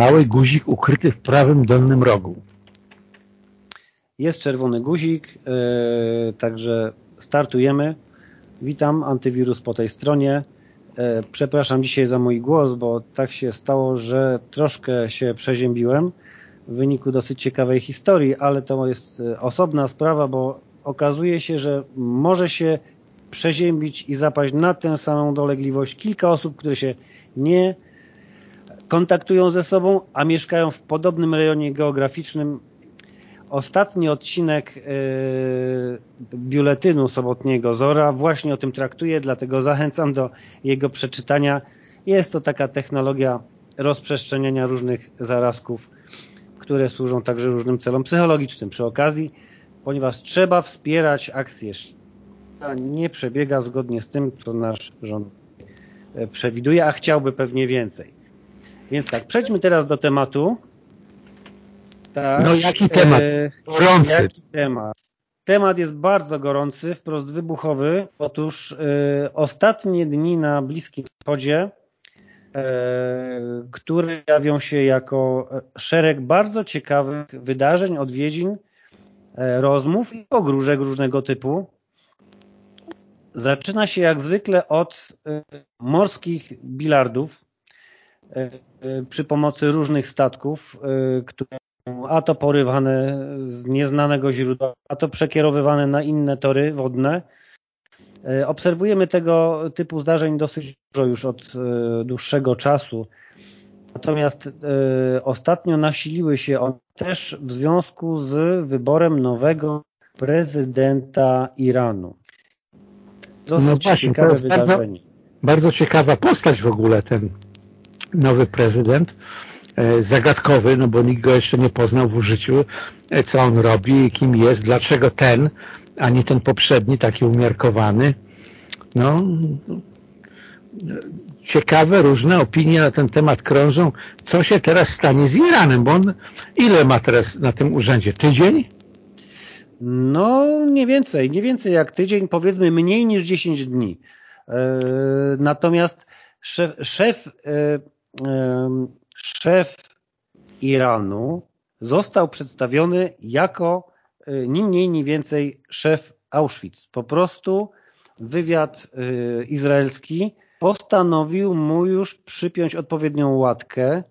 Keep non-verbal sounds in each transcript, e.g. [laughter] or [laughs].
mały guzik ukryty w prawym dolnym rogu. Jest czerwony guzik, yy, także startujemy. Witam, antywirus po tej stronie. Yy, przepraszam dzisiaj za mój głos, bo tak się stało, że troszkę się przeziębiłem w wyniku dosyć ciekawej historii, ale to jest osobna sprawa, bo okazuje się, że może się przeziębić i zapaść na tę samą dolegliwość kilka osób, które się nie kontaktują ze sobą, a mieszkają w podobnym rejonie geograficznym. Ostatni odcinek yy, biuletynu sobotniego Zora właśnie o tym traktuje, dlatego zachęcam do jego przeczytania. Jest to taka technologia rozprzestrzeniania różnych zarazków, które służą także różnym celom psychologicznym przy okazji, ponieważ trzeba wspierać akcje nie przebiega zgodnie z tym, co nasz rząd e, przewiduje, a chciałby pewnie więcej. Więc tak, przejdźmy teraz do tematu. Tak, no jaki temat? E, gorący. Jaki temat? Temat jest bardzo gorący, wprost wybuchowy. Otóż e, ostatnie dni na Bliskim Wschodzie, e, które jawią się jako szereg bardzo ciekawych wydarzeń, odwiedzin, e, rozmów i pogróżek różnego typu. Zaczyna się jak zwykle od morskich bilardów przy pomocy różnych statków, które a to porywane z nieznanego źródła, a to przekierowywane na inne tory wodne. Obserwujemy tego typu zdarzeń dosyć dużo już od dłuższego czasu. Natomiast ostatnio nasiliły się one też w związku z wyborem nowego prezydenta Iranu. Dosyć no właśnie, ciekawe wydarzenie. Bardzo, bardzo ciekawa postać w ogóle ten nowy prezydent e, zagadkowy, no bo nikt go jeszcze nie poznał w życiu, e, co on robi, kim jest, dlaczego ten, a nie ten poprzedni, taki umiarkowany. No, ciekawe, różne opinie na ten temat krążą. Co się teraz stanie z Iranem? Bo on ile ma teraz na tym urzędzie? Tydzień? No, nie więcej, nie więcej jak tydzień, powiedzmy mniej niż 10 dni. E, natomiast szef, szef, szef Iranu został przedstawiony jako ni mniej, ni więcej szef Auschwitz. Po prostu wywiad izraelski postanowił mu już przypiąć odpowiednią łatkę,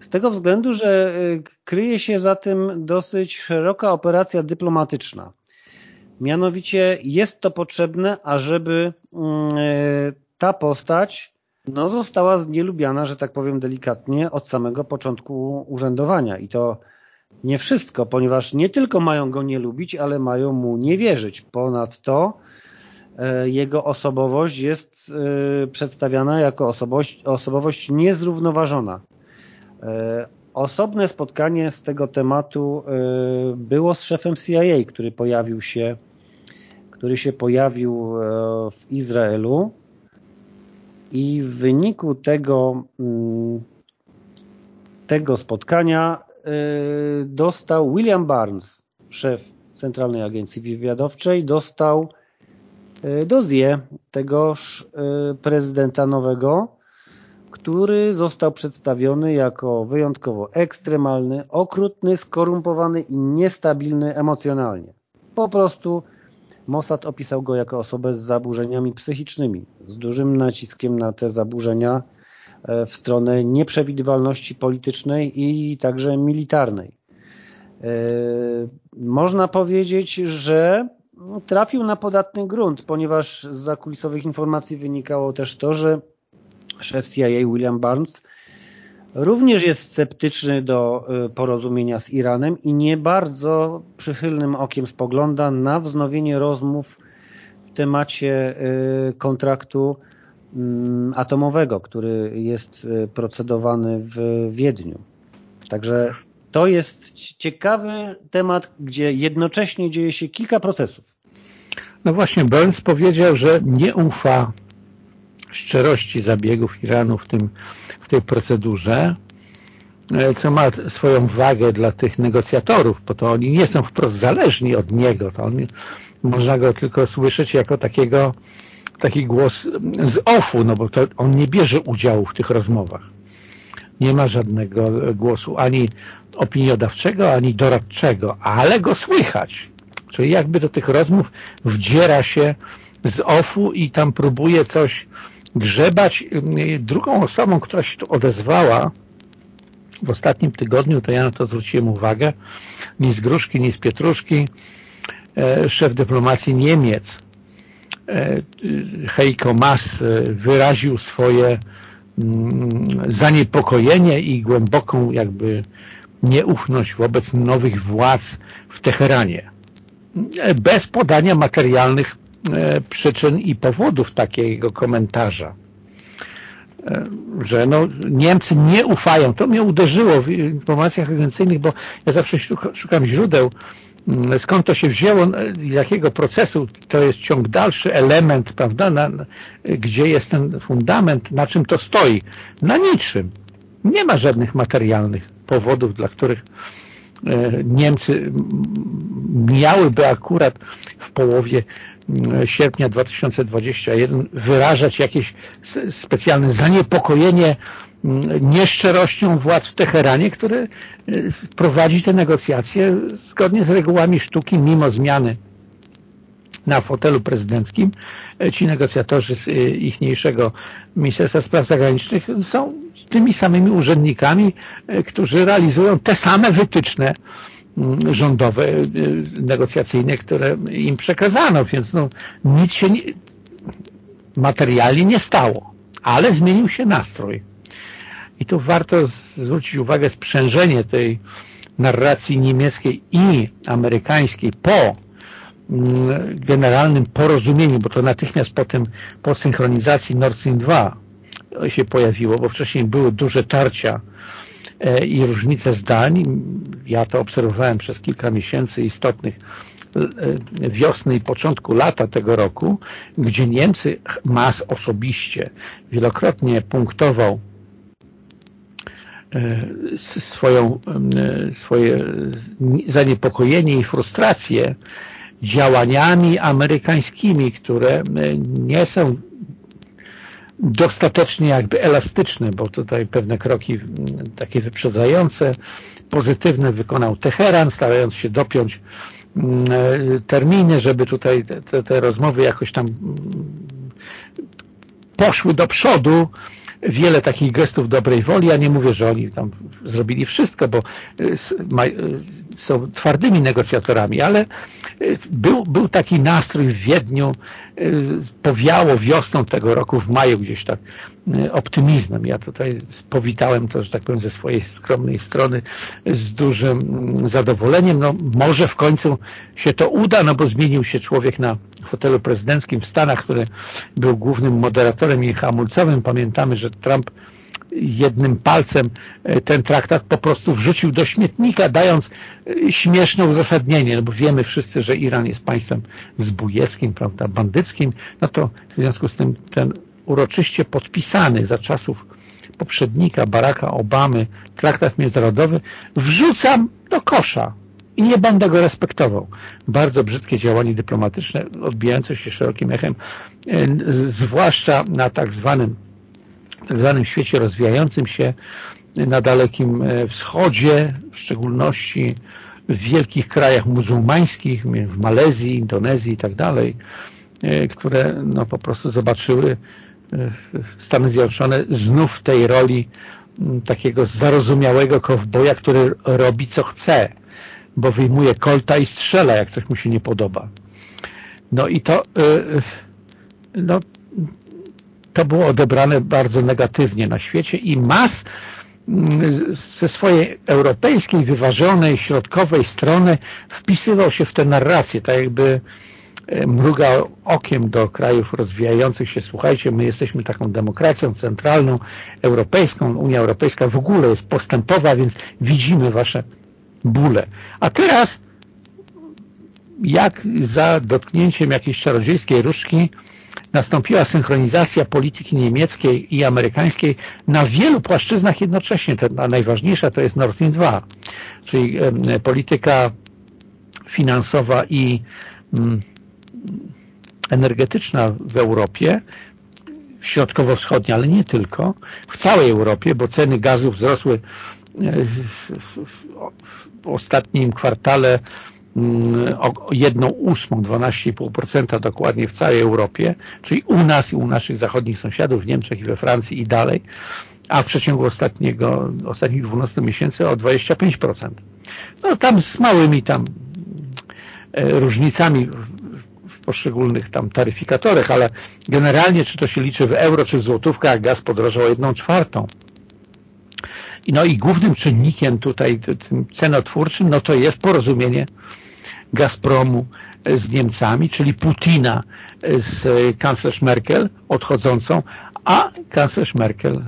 z tego względu, że y, kryje się za tym dosyć szeroka operacja dyplomatyczna. Mianowicie jest to potrzebne, ażeby mm, ta postać no, została znielubiana, że tak powiem delikatnie, od samego początku urzędowania. I to nie wszystko, ponieważ nie tylko mają go nie lubić, ale mają mu nie wierzyć. Ponadto y, jego osobowość jest przedstawiana jako osobowość, osobowość niezrównoważona. E, osobne spotkanie z tego tematu e, było z szefem CIA, który pojawił się, który się pojawił e, w Izraelu i w wyniku tego, mm, tego spotkania dostał William Barnes, szef Centralnej Agencji Wywiadowczej, dostał dozję tegoż prezydenta nowego, który został przedstawiony jako wyjątkowo ekstremalny, okrutny, skorumpowany i niestabilny emocjonalnie. Po prostu Mossad opisał go jako osobę z zaburzeniami psychicznymi, z dużym naciskiem na te zaburzenia e, w stronę nieprzewidywalności politycznej i także militarnej. E, można powiedzieć, że trafił na podatny grunt, ponieważ z zakulisowych informacji wynikało też to, że szef CIA William Barnes również jest sceptyczny do y, porozumienia z Iranem i nie bardzo przychylnym okiem spogląda na wznowienie rozmów w temacie y, kontraktu mm, atomowego, który jest y, procedowany w Wiedniu. Także to jest ciekawy temat, gdzie jednocześnie dzieje się kilka procesów. No właśnie, Burns powiedział, że nie ufa szczerości zabiegów Iranu w, tym, w tej procedurze, e, co ma swoją wagę dla tych negocjatorów, bo to oni nie są wprost zależni od niego, to on, można go tylko słyszeć jako takiego taki głos z ofu, no bo to on nie bierze udziału w tych rozmowach. nie ma żadnego głosu ani opiniodawczego, ani doradczego, ale go słychać. Czyli jakby do tych rozmów wdziera się z OFU i tam próbuje coś grzebać. Drugą osobą, która się tu odezwała w ostatnim tygodniu, to ja na to zwróciłem uwagę, ni z Gruszki, ni z Pietruszki, e, szef dyplomacji Niemiec, e, Heiko Maas e, wyraził swoje mm, zaniepokojenie i głęboką jakby nieufność wobec nowych władz w Teheranie. Bez podania materialnych przyczyn i powodów takiego komentarza że no, Niemcy nie ufają. To mnie uderzyło w informacjach agencyjnych, bo ja zawsze szukam źródeł, mm, skąd to się wzięło, jakiego procesu, to jest ciąg dalszy, element, prawda, na, gdzie jest ten fundament, na czym to stoi. Na niczym. Nie ma żadnych materialnych powodów, dla których e, Niemcy miałyby akurat w połowie sierpnia 2021 wyrażać jakieś specjalne zaniepokojenie mm, nieszczerością władz w Teheranie, które y, prowadzi te negocjacje zgodnie z regułami sztuki, mimo zmiany na fotelu prezydenckim. E, ci negocjatorzy z ichniejszego Ministerstwa Spraw Zagranicznych są tymi samymi urzędnikami, e, którzy realizują te same wytyczne rządowe, y, negocjacyjne, które im przekazano, więc no, nic się nie, materialnie nie stało, ale zmienił się nastrój. I tu warto zwrócić uwagę sprzężenie tej narracji niemieckiej i amerykańskiej po mm, generalnym porozumieniu, bo to natychmiast po tym, po synchronizacji Nord Stream 2 się pojawiło, bo wcześniej były duże tarcia E, i różnice zdań. Ja to obserwowałem przez kilka miesięcy istotnych e, wiosny i początku lata tego roku, gdzie Niemcy mas osobiście wielokrotnie punktował e, swoją, swoje zaniepokojenie i frustrację działaniami amerykańskimi, które nie są dostatecznie jakby elastyczne, bo tutaj pewne kroki takie wyprzedzające, pozytywne wykonał Teheran, starając się dopiąć e, terminy, żeby tutaj te, te rozmowy jakoś tam poszły do przodu, wiele takich gestów dobrej woli. Ja nie mówię, że oni tam zrobili wszystko, bo e, e, są twardymi negocjatorami, ale był, był taki nastrój w Wiedniu, powiało wiosną tego roku, w maju gdzieś tak optymizmem. Ja tutaj powitałem to, że tak powiem, ze swojej skromnej strony z dużym zadowoleniem. No może w końcu się to uda, no bo zmienił się człowiek na fotelu prezydenckim w Stanach, który był głównym moderatorem i hamulcowym. Pamiętamy, że Trump jednym palcem e, ten traktat po prostu wrzucił do śmietnika, dając e, śmieszne uzasadnienie, no bo wiemy wszyscy, że Iran jest państwem zbójeckim, prawda, bandyckim, no to w związku z tym ten uroczyście podpisany za czasów poprzednika Baracka Obamy traktat międzynarodowy wrzucam do kosza i nie będę go respektował. Bardzo brzydkie działanie dyplomatyczne, odbijające się szerokim echem, e, zwłaszcza na tak zwanym tak zwanym świecie rozwijającym się na Dalekim e, Wschodzie, w szczególności w wielkich krajach muzułmańskich, w Malezji, Indonezji i tak dalej, e, które no, po prostu zobaczyły e, Stany Zjednoczone znów w tej roli takiego zarozumiałego kowboja, który robi co chce, bo wyjmuje kolta i strzela, jak coś mu się nie podoba. No i to no, to było odebrane bardzo negatywnie na świecie i mas mm, ze swojej europejskiej, wyważonej, środkowej strony wpisywał się w tę narrację, tak jakby e, mrugał okiem do krajów rozwijających się. Słuchajcie, my jesteśmy taką demokracją centralną, europejską. Unia Europejska w ogóle jest postępowa, więc widzimy wasze bóle. A teraz jak za dotknięciem jakiejś czarodziejskiej różdżki nastąpiła synchronizacja polityki niemieckiej i amerykańskiej na wielu płaszczyznach jednocześnie. Ta najważniejsza to jest Nord Stream 2, czyli polityka finansowa i mm, energetyczna w Europie środkowo-wschodniej, ale nie tylko, w całej Europie, bo ceny gazu wzrosły w ostatnim kwartale mm, o jedną ósmą, 12,5% dokładnie w całej Europie, czyli u nas i u naszych zachodnich sąsiadów w Niemczech i we Francji i dalej, a w przeciągu ostatniego, ostatnich 12 miesięcy o 25%. No tam z małymi tam e, różnicami w poszczególnych tam taryfikatorach, ale generalnie czy to się liczy w euro, czy w złotówkach, gaz podrożał o jedną czwartą. No i głównym czynnikiem tutaj tym cenotwórczym, no to jest porozumienie Gazpromu z Niemcami, czyli Putina z kanclerz Merkel odchodzącą, a kanclerz Merkel,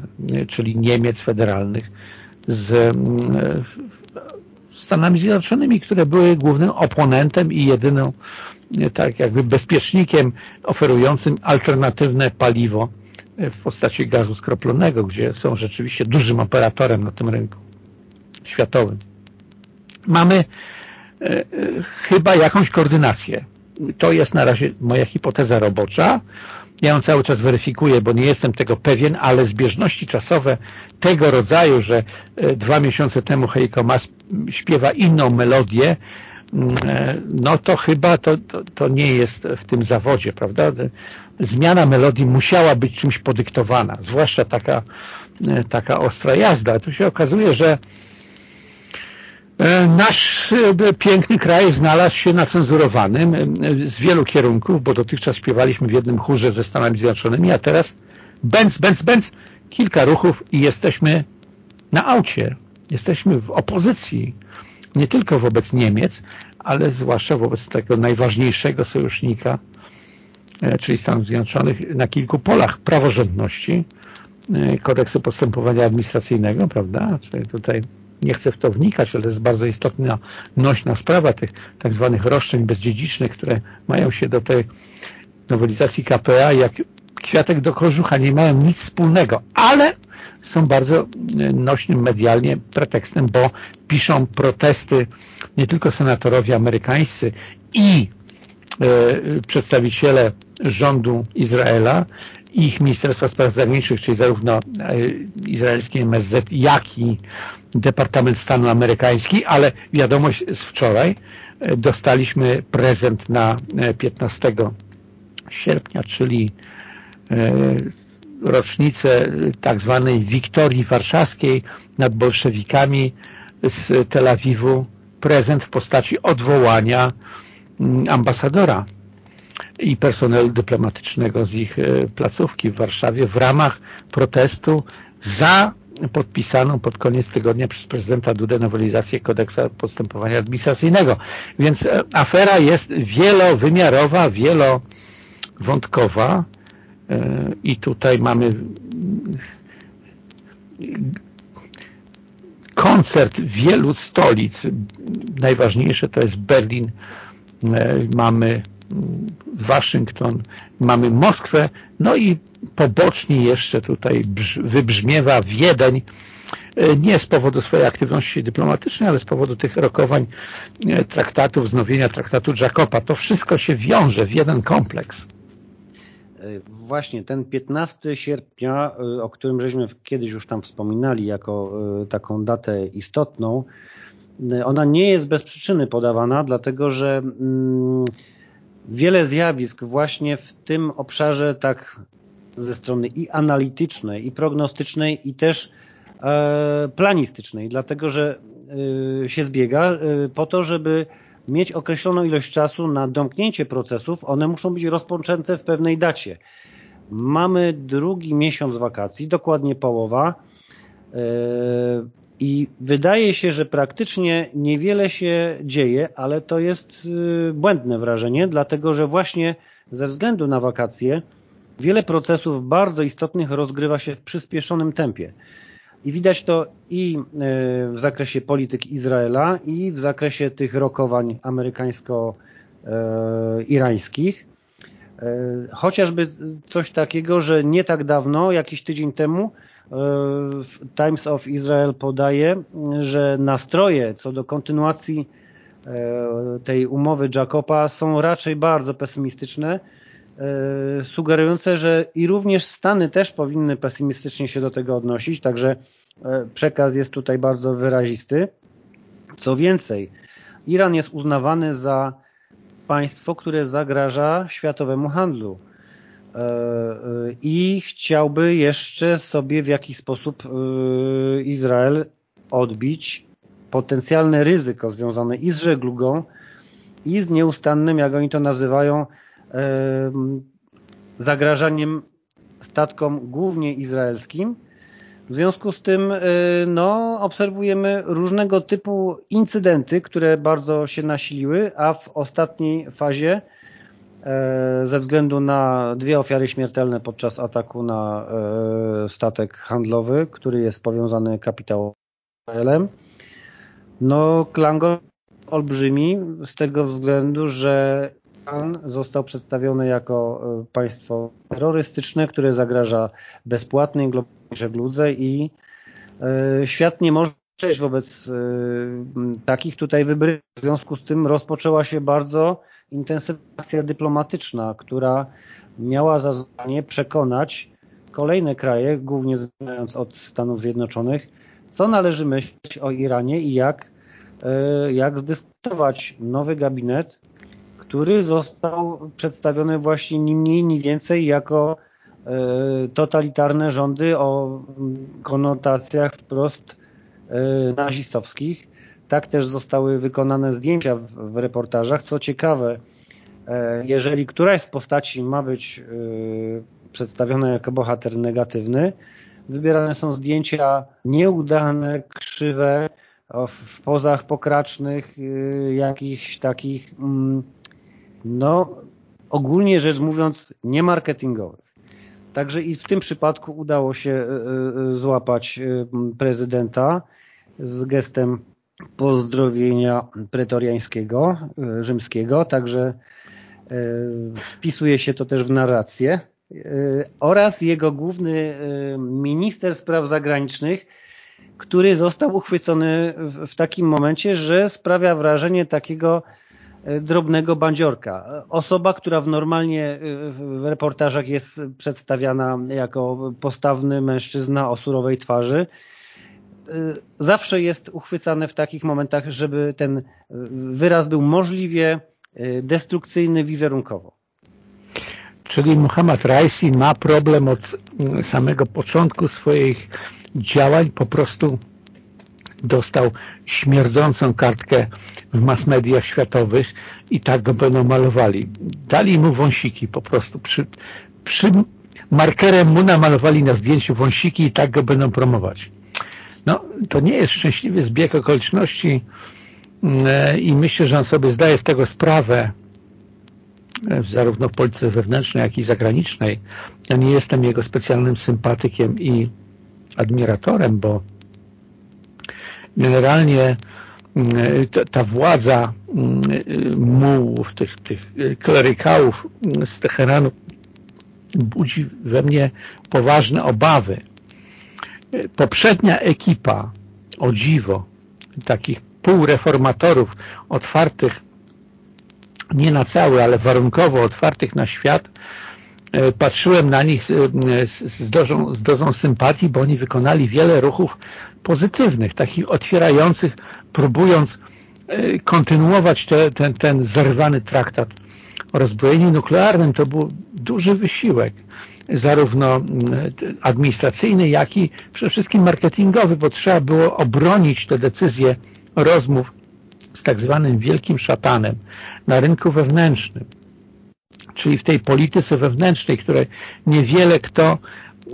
czyli Niemiec federalnych z mm, Stanami Zjednoczonymi, które były głównym oponentem i jedyną tak jakby bezpiecznikiem oferującym alternatywne paliwo w postaci gazu skroplonego, gdzie są rzeczywiście dużym operatorem na tym rynku światowym. Mamy e, e, chyba jakąś koordynację. To jest na razie moja hipoteza robocza. Ja ją cały czas weryfikuję, bo nie jestem tego pewien, ale zbieżności czasowe tego rodzaju, że e, dwa miesiące temu Heiko Mas śpiewa inną melodię, mm, no to chyba to, to, to, nie jest w tym zawodzie, prawda? zmiana melodii musiała być czymś podyktowana, zwłaszcza taka, e, taka ostra jazda. Tu się okazuje, że e, nasz e, piękny kraj znalazł się na cenzurowanym z wielu kierunków, bo dotychczas śpiewaliśmy w jednym chórze ze Stanami Zjednoczonymi, a teraz bęc, bęc, bęc, kilka ruchów i jesteśmy na aucie. Jesteśmy w opozycji nie tylko wobec Niemiec, ale zwłaszcza wobec tego najważniejszego sojusznika E, czyli Stanów Zjednoczonych, na kilku polach praworządności e, kodeksu postępowania administracyjnego, prawda? Czyli tutaj nie chcę w to wnikać, ale to jest bardzo istotna, nośna sprawa tych tak zwanych roszczeń bezdziedzicznych, które mają się do tej nowelizacji KPA jak kwiatek do kożucha, nie mają nic wspólnego, ale są bardzo e, nośnym medialnie pretekstem, bo piszą protesty nie tylko senatorowie amerykańscy i przedstawiciele rządu Izraela ich Ministerstwa Spraw Zagranicznych, czyli zarówno e, izraelskie MSZ, jak i Departament Stanu Amerykański, ale wiadomość z wczoraj, e, dostaliśmy prezent na 15 e, sierpnia, czyli rocznicę tak zwanej Wiktorii Warszawskiej nad bolszewikami z Tel Awiwu, prezent w postaci odwołania mm, ambasadora i personelu dyplomatycznego z ich e, placówki w Warszawie w ramach protestu za podpisaną pod koniec tygodnia przez prezydenta Dudę nowelizację kodeksa postępowania administracyjnego. Więc e, afera jest wielowymiarowa, wielowątkowa e, i tutaj mamy koncert wielu stolic. Najważniejsze to jest Berlin. Mamy Waszyngton, mamy Moskwę, no i pobocznie jeszcze tutaj wybrzmiewa Wiedeń, e, nie z powodu swojej aktywności dyplomatycznej, ale z powodu tych rokowań e, traktatu, wznowienia traktatu Jacoba. To wszystko się wiąże w jeden kompleks. E, właśnie ten 15 sierpnia, o którym żeśmy kiedyś już tam wspominali jako taką datę istotną, ona nie jest bez przyczyny podawana, dlatego że mm, wiele zjawisk właśnie w tym obszarze tak ze strony i analitycznej, i prognostycznej, i też e, planistycznej, dlatego że e, się zbiega e, po to, żeby mieć określoną ilość czasu na domknięcie procesów, one muszą być rozpoczęte w pewnej dacie. Mamy drugi miesiąc wakacji, dokładnie połowa, i wydaje się, że praktycznie niewiele się dzieje, ale to jest y, błędne wrażenie, dlatego że właśnie ze względu na wakacje wiele procesów bardzo istotnych rozgrywa się w przyspieszonym tempie. I widać to i y, w zakresie polityk Izraela, i w zakresie tych rokowań amerykańsko-irańskich. Y, chociażby coś takiego, że nie tak dawno, jakiś tydzień temu, Times of Israel podaje, że nastroje co do kontynuacji e, tej umowy Jacoba są raczej bardzo pesymistyczne sugerujące, że i również Stany też powinny pesymistycznie się do tego odnosić, także przekaz jest tutaj bardzo wyrazisty. Co więcej, Iran jest uznawany za państwo, które zagraża światowemu handlu i chciałby jeszcze sobie w jakiś sposób Izrael odbić potencjalne ryzyko związane i z żeglugą, i z nieustannym, jak oni to nazywają, zagrażaniem statkom głównie izraelskim. W związku z tym no, obserwujemy różnego typu incydenty, które bardzo się nasiliły, a w ostatniej fazie ze względu na dwie ofiary śmiertelne podczas ataku na statek handlowy, który jest powiązany kapitałem, no, klangor olbrzymi z tego względu, że Iran został przedstawiony jako e, państwo terrorystyczne, które zagraża bezpłatnej globalnej żegludze i e, świat nie może przejść wobec e, takich tutaj wybrych. W związku z tym rozpoczęła się bardzo intensywna akcja dyplomatyczna, która miała za zadanie przekonać kolejne kraje, głównie zaczynając od Stanów Zjednoczonych, co należy myśleć o Iranie i jak, e, jak zdyskutować nowy gabinet, który został przedstawiony właśnie ni mniej, ni więcej jako e, totalitarne rządy o konotacjach wprost e, nazistowskich. Tak też zostały wykonane zdjęcia w, w reportażach. Co ciekawe, jeżeli któraś z postaci ma być przedstawiona jako bohater negatywny, wybierane są zdjęcia nieudane, krzywe, w pozach pokracznych, y, jakichś takich, mm, no ogólnie rzecz mówiąc, niemarketingowych. Także i w tym przypadku udało się złapać prezydenta z gestem pozdrowienia pretoriańskiego, rzymskiego, także wpisuje się to też w narrację. Y, oraz jego główny minister spraw zagranicznych, który został uchwycony w takim momencie, że sprawia wrażenie takiego drobnego bandziorka. Osoba, która w normalnie w reportażach jest przedstawiana jako postawny mężczyzna o surowej twarzy, zawsze jest uchwycany w takich momentach, żeby ten wyraz był możliwie destrukcyjny wizerunkowo. Czyli Muhammad Raisi ma problem od samego początku swoich działań, po prostu dostał śmierdzącą kartkę w mass mediach światowych i tak go będą malowali. Dali mu wąsiki po prostu. Przy, przy markerem mu namalowali na zdjęciu wąsiki i tak go będą promować. No, to nie jest szczęśliwy zbieg okoliczności e, i myślę, że on sobie zdaje z tego sprawę, zarówno w polityce wewnętrznej, jak i zagranicznej. Ja nie jestem jego specjalnym sympatykiem i admiratorem, bo generalnie mm, ta władza mm, mułów, tych, tych klerykałów z Teheranu budzi we mnie poważne obawy. Poprzednia ekipa, o dziwo, takich półreformatorów otwartych nie na cały, ale warunkowo otwartych na świat, e, patrzyłem na nich z dozą, z dozą sympatii, bo oni wykonali wiele ruchów pozytywnych, takich otwierających, próbując e, kontynuować te, ten, ten zerwany traktat o rozbrojeniu nuklearnym. To był duży wysiłek, zarówno administracyjny, jak i przede wszystkim marketingowy, bo trzeba było obronić te decyzje rozmów z tak zwanym wielkim szatanem na rynku wewnętrznym, czyli w tej polityce wewnętrznej, której niewiele kto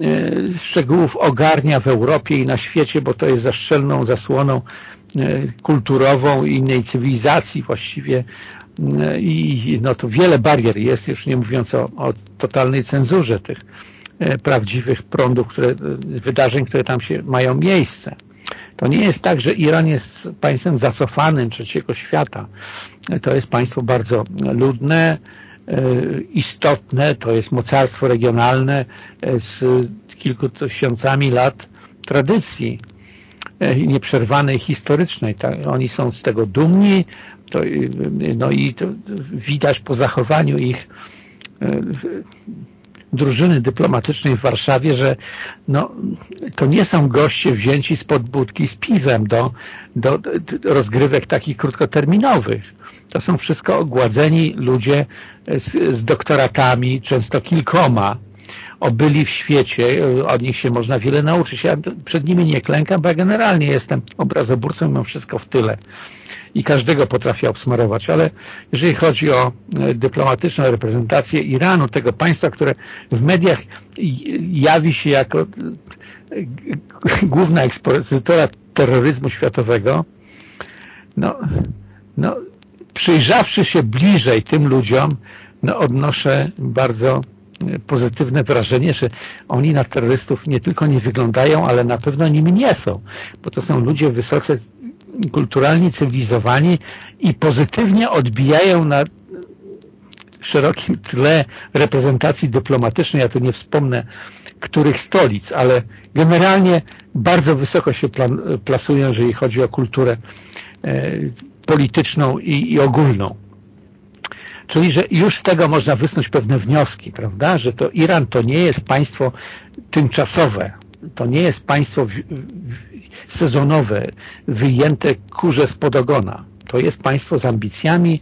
e, szczegółów ogarnia w Europie i na świecie, bo to jest zaszczelną zasłoną e, kulturową i innej cywilizacji właściwie i no to wiele barier jest, już nie mówiąc o, o totalnej cenzurze tych prawdziwych prądów, które, wydarzeń, które tam się mają miejsce. To nie jest tak, że Iran jest państwem zacofanym trzeciego świata. To jest państwo bardzo ludne, e, istotne, to jest mocarstwo regionalne e, z kilku tysiącami lat tradycji e, nieprzerwanej, historycznej. Oni są z tego dumni to, no i to widać po zachowaniu ich drużyny dyplomatycznej w Warszawie, że no, to nie są goście wzięci spod budki z piwem do, do, do rozgrywek takich krótkoterminowych. To są wszystko ogładzeni ludzie z, z doktoratami, często kilkoma, obyli w świecie, od nich się można wiele nauczyć. Ja przed nimi nie klękam, bo ja generalnie jestem obrazoburcą i mam wszystko w tyle i każdego potrafię obsmarować, ale jeżeli chodzi o e, dyplomatyczną reprezentację Iranu, tego państwa, które w mediach jawi się jako e, główna ekspozytora terroryzmu światowego, no, no przyjrzawszy się bliżej tym ludziom, no odnoszę bardzo e, pozytywne wrażenie, że oni na terrorystów nie tylko nie wyglądają, ale na pewno nimi nie są, bo to są ludzie wysoce kulturalni, cywilizowani i pozytywnie odbijają na szerokim tle reprezentacji dyplomatycznej, ja tu nie wspomnę których stolic, ale generalnie bardzo wysoko się plasują, jeżeli chodzi o kulturę e, polityczną i, i ogólną. Czyli, że już z tego można wysnuć pewne wnioski, prawda, że to Iran to nie jest państwo tymczasowe, to nie jest państwo sezonowe, wyjęte kurze spod ogona. To jest państwo z ambicjami,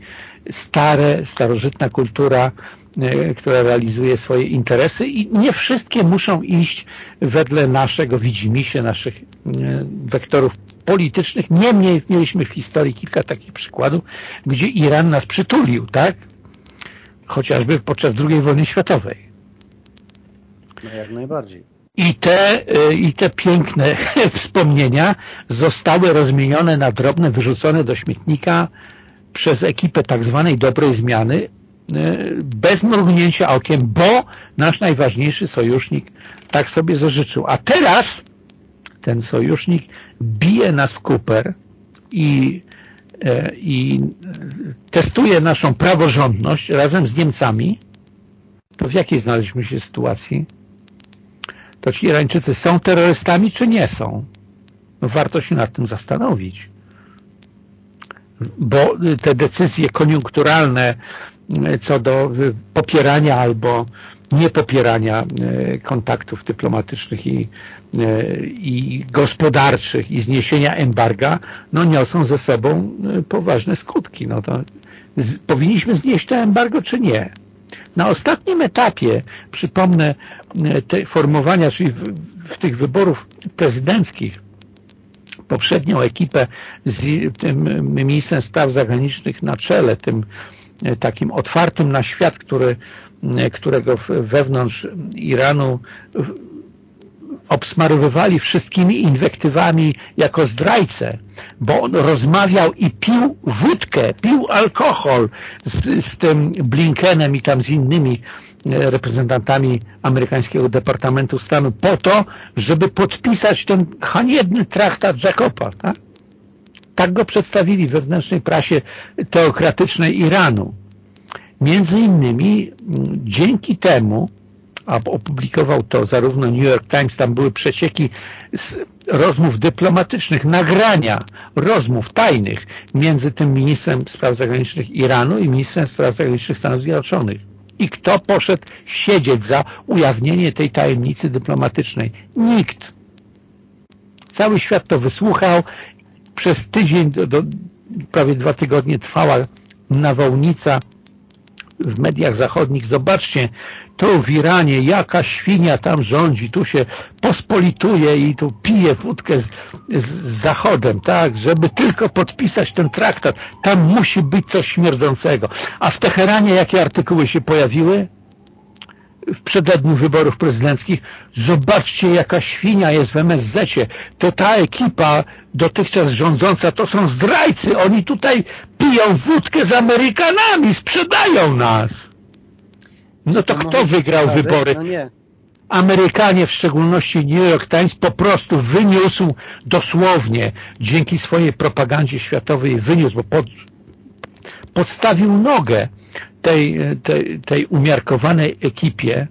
stare, starożytna kultura, e, która realizuje swoje interesy i nie wszystkie muszą iść wedle naszego widzimisię, naszych e, wektorów politycznych. Niemniej mieliśmy w historii kilka takich przykładów, gdzie Iran nas przytulił, tak? Chociażby podczas II wojny światowej. No jak najbardziej. I te, y, I te piękne [laughs] wspomnienia zostały rozmienione na drobne, wyrzucone do śmietnika przez ekipę tak zwanej dobrej zmiany y, bez mrugnięcia okiem, bo nasz najważniejszy sojusznik tak sobie zażyczył. A teraz ten sojusznik bije nas w kuper i, y, i testuje naszą praworządność razem z Niemcami, to w jakiej znaleźliśmy się sytuacji? To ci Irańczycy są terrorystami, czy nie są? No warto się nad tym zastanowić. Bo te decyzje koniunkturalne e, co do e, popierania albo niepopierania kontaktów dyplomatycznych i, i gospodarczych i zniesienia embarga, no niosą ze sobą poważne skutki. No to z, powinniśmy znieść to embargo, czy nie? Na ostatnim etapie, przypomnę, formowania, czyli w, w tych wyborów prezydenckich, poprzednią ekipę z tym ministrem spraw zagranicznych na czele, tym e, takim otwartym na świat, który, e, którego wewnątrz Iranu obsmarowywali wszystkimi inwektywami jako zdrajcę, bo on rozmawiał i pił wódkę, pił alkohol z, z tym Blinkenem i tam z innymi reprezentantami amerykańskiego Departamentu Stanu po to, żeby podpisać ten haniebny traktat Jacoba. Tak? tak go przedstawili we wewnętrznej prasie teokratycznej Iranu. Między innymi dzięki temu a opublikował to zarówno New York Times, tam były przecieki z rozmów dyplomatycznych, nagrania rozmów tajnych między tym ministrem spraw zagranicznych Iranu i ministrem spraw zagranicznych Stanów Zjednoczonych. I kto poszedł siedzieć za ujawnienie tej tajemnicy dyplomatycznej? Nikt. Cały świat to wysłuchał. Przez tydzień, do, do prawie dwa tygodnie trwała nawałnica w mediach zachodnich, zobaczcie, tu w Iranie jaka świnia tam rządzi, tu się pospolituje i tu pije wódkę z, z Zachodem, tak, żeby tylko podpisać ten traktat. Tam musi być coś śmierdzącego. A w Teheranie jakie artykuły się pojawiły? W przededniu wyborów prezydenckich, zobaczcie jaka świnia jest w MSZ-cie. To ta ekipa dotychczas rządząca to są zdrajcy. Oni tutaj piją wódkę z Amerykanami, sprzedają nas. No to kto wygrał wybory? No nie. Amerykanie, w szczególności New York Times, po prostu wyniósł dosłownie, dzięki swojej propagandzie światowej, wyniósł, bo pod, podstawił nogę tej, tej, tej umiarkowanej ekipie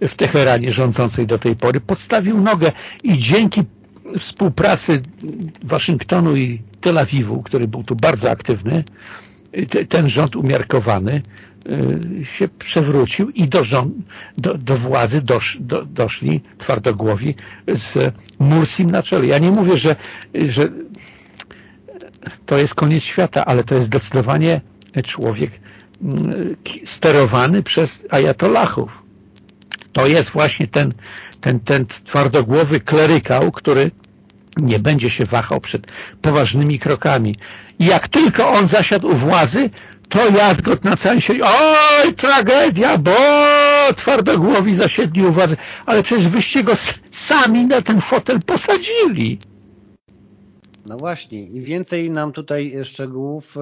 w Teheranie rządzącej do tej pory, podstawił nogę i dzięki współpracy Waszyngtonu i Tel Awiwu, który był tu bardzo aktywny, ten rząd umiarkowany się przewrócił i do, do, do władzy dosz, do, doszli twardogłowi z Mursim na czele. Ja nie mówię, że, że to jest koniec świata, ale to jest zdecydowanie człowiek sterowany przez ajatolachów. To jest właśnie ten, ten, ten twardogłowy klerykał, który nie będzie się wahał przed poważnymi krokami. I jak tylko on zasiadł u władzy, to jazgot na całym świecie. Oj, tragedia, bo twardogłowi zasiedli u władzy. Ale przecież wyście go sami na ten fotel posadzili. No właśnie. I więcej nam tutaj szczegółów e,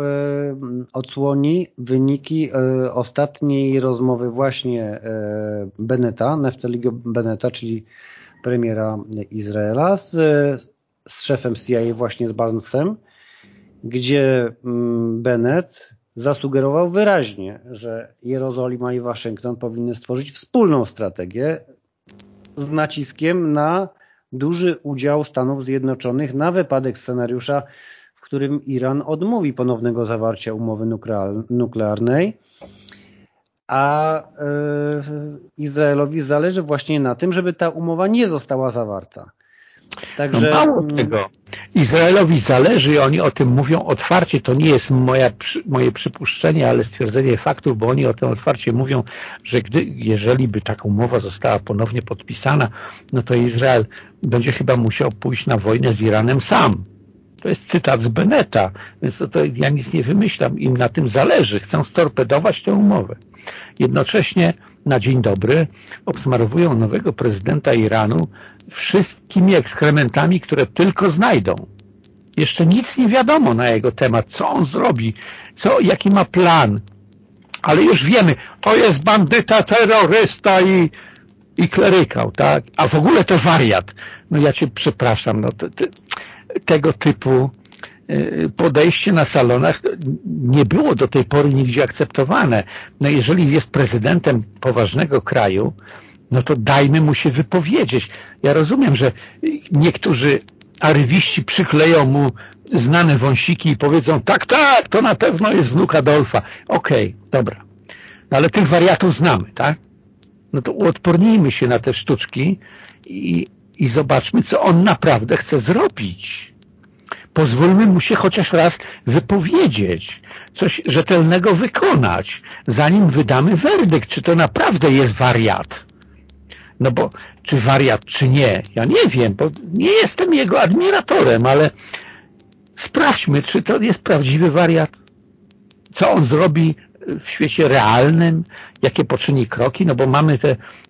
odsłoni wyniki e, ostatniej rozmowy właśnie e, Beneta, Neftaliego Beneta, czyli premiera Izraela z, z szefem CIA właśnie z Barnesem, gdzie mm, Bennett zasugerował wyraźnie, że Jerozolima i Waszyngton powinny stworzyć wspólną strategię z naciskiem na duży udział Stanów Zjednoczonych na wypadek scenariusza, w którym Iran odmówi ponownego zawarcia umowy nuklearnej, a e, Izraelowi zależy właśnie na tym, żeby ta umowa nie została zawarta. Także... No mało mm, tego. Izraelowi zależy i oni o tym mówią otwarcie. To nie jest moja, moje przypuszczenie, ale stwierdzenie faktów, bo oni o tym otwarcie mówią, że gdy, jeżeli by taka umowa została ponownie podpisana, no to Izrael będzie chyba musiał pójść na wojnę z Iranem sam. To jest cytat z Beneta, więc to, to ja nic nie wymyślam. Im na tym zależy. Chcą storpedować tę umowę. Jednocześnie na dzień dobry obsmarowują nowego prezydenta Iranu wszystkimi ekskrementami, które tylko znajdą. Jeszcze nic nie wiadomo na jego temat, co on zrobi, co, jaki ma plan. Ale już wiemy, to jest bandyta, terrorysta i, i klerykał, tak? A w ogóle to wariat. No ja cię przepraszam, no te, te, tego typu podejście na salonach nie było do tej pory nigdzie akceptowane. No jeżeli jest prezydentem poważnego kraju, no to dajmy mu się wypowiedzieć. Ja rozumiem, że niektórzy arywiści przykleją mu znane wąsiki i powiedzą, tak, tak, to na pewno jest wnuk Adolfa. Okej, okay, dobra. No ale tych wariatów znamy, tak? No to uodpornijmy się na te sztuczki i, i zobaczmy, co on naprawdę chce zrobić. Pozwólmy mu się chociaż raz wypowiedzieć, coś rzetelnego wykonać, zanim wydamy werdykt, czy to naprawdę jest wariat. No bo czy wariat, czy nie, ja nie wiem, bo nie jestem jego admiratorem, ale sprawdźmy, czy to jest prawdziwy wariat. Co on zrobi w świecie realnym, jakie poczyni kroki, no bo mamy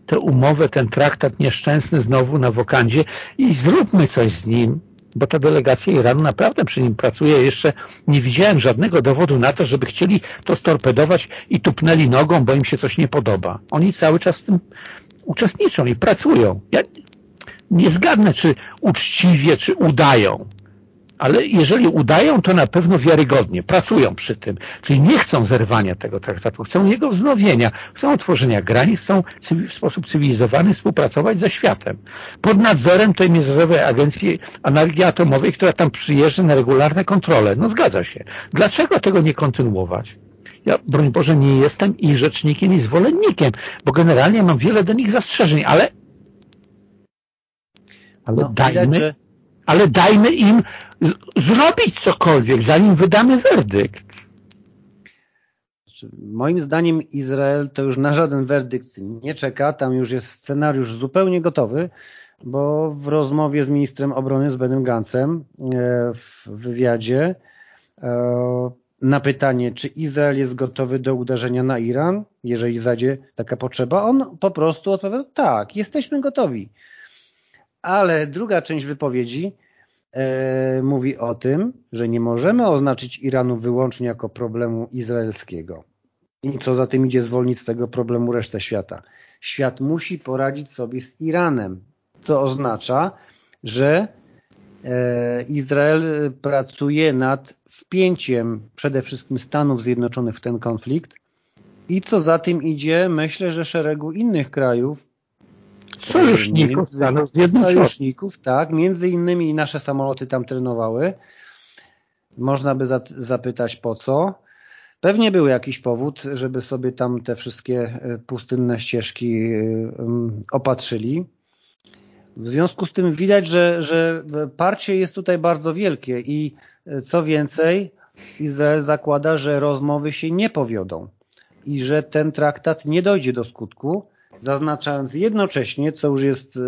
tę umowę, ten traktat nieszczęsny znowu na wokandzie i zróbmy coś z nim, bo ta delegacja Iranu naprawdę przy nim pracuje. Jeszcze nie widziałem żadnego dowodu na to, żeby chcieli to storpedować i tupnęli nogą, bo im się coś nie podoba. Oni cały czas w tym uczestniczą i pracują. Ja nie zgadnę, czy uczciwie, czy udają. Ale jeżeli udają, to na pewno wiarygodnie. Pracują przy tym. Czyli nie chcą zerwania tego traktatu. Chcą jego wznowienia. Chcą otworzenia granic. Chcą w sposób cywilizowany współpracować ze światem. Pod nadzorem tej Międzynarodowej Agencji Energii Atomowej, która tam przyjeżdża na regularne kontrole. No zgadza się. Dlaczego tego nie kontynuować? Ja, broń Boże, nie jestem i rzecznikiem, i zwolennikiem, bo generalnie mam wiele do nich zastrzeżeń, ale ale no, dajmy, widać, że... ale dajmy im zrobić cokolwiek, zanim wydamy werdykt. Moim zdaniem Izrael to już na żaden werdykt nie czeka, tam już jest scenariusz zupełnie gotowy, bo w rozmowie z ministrem obrony z Benem Gancem e, w wywiadzie e, na pytanie, czy Izrael jest gotowy do uderzenia na Iran, jeżeli zajdzie taka potrzeba, on po prostu odpowiada, tak, jesteśmy gotowi. Ale druga część wypowiedzi e, mówi o tym, że nie możemy oznaczyć Iranu wyłącznie jako problemu izraelskiego. I co za tym idzie zwolnić z tego problemu resztę świata. Świat musi poradzić sobie z Iranem, co oznacza, że e, Izrael pracuje nad wpięciem przede wszystkim Stanów Zjednoczonych w ten konflikt i co za tym idzie, myślę, że szeregu innych krajów sojuszników Stanów Zjednoczonych. Sojuszników, tak. Między innymi nasze samoloty tam trenowały. Można by zapytać po co. Pewnie był jakiś powód, żeby sobie tam te wszystkie pustynne ścieżki opatrzyli. W związku z tym widać, że, że parcie jest tutaj bardzo wielkie i co więcej, Izrael zakłada, że rozmowy się nie powiodą i że ten traktat nie dojdzie do skutku, zaznaczając jednocześnie, co już jest e,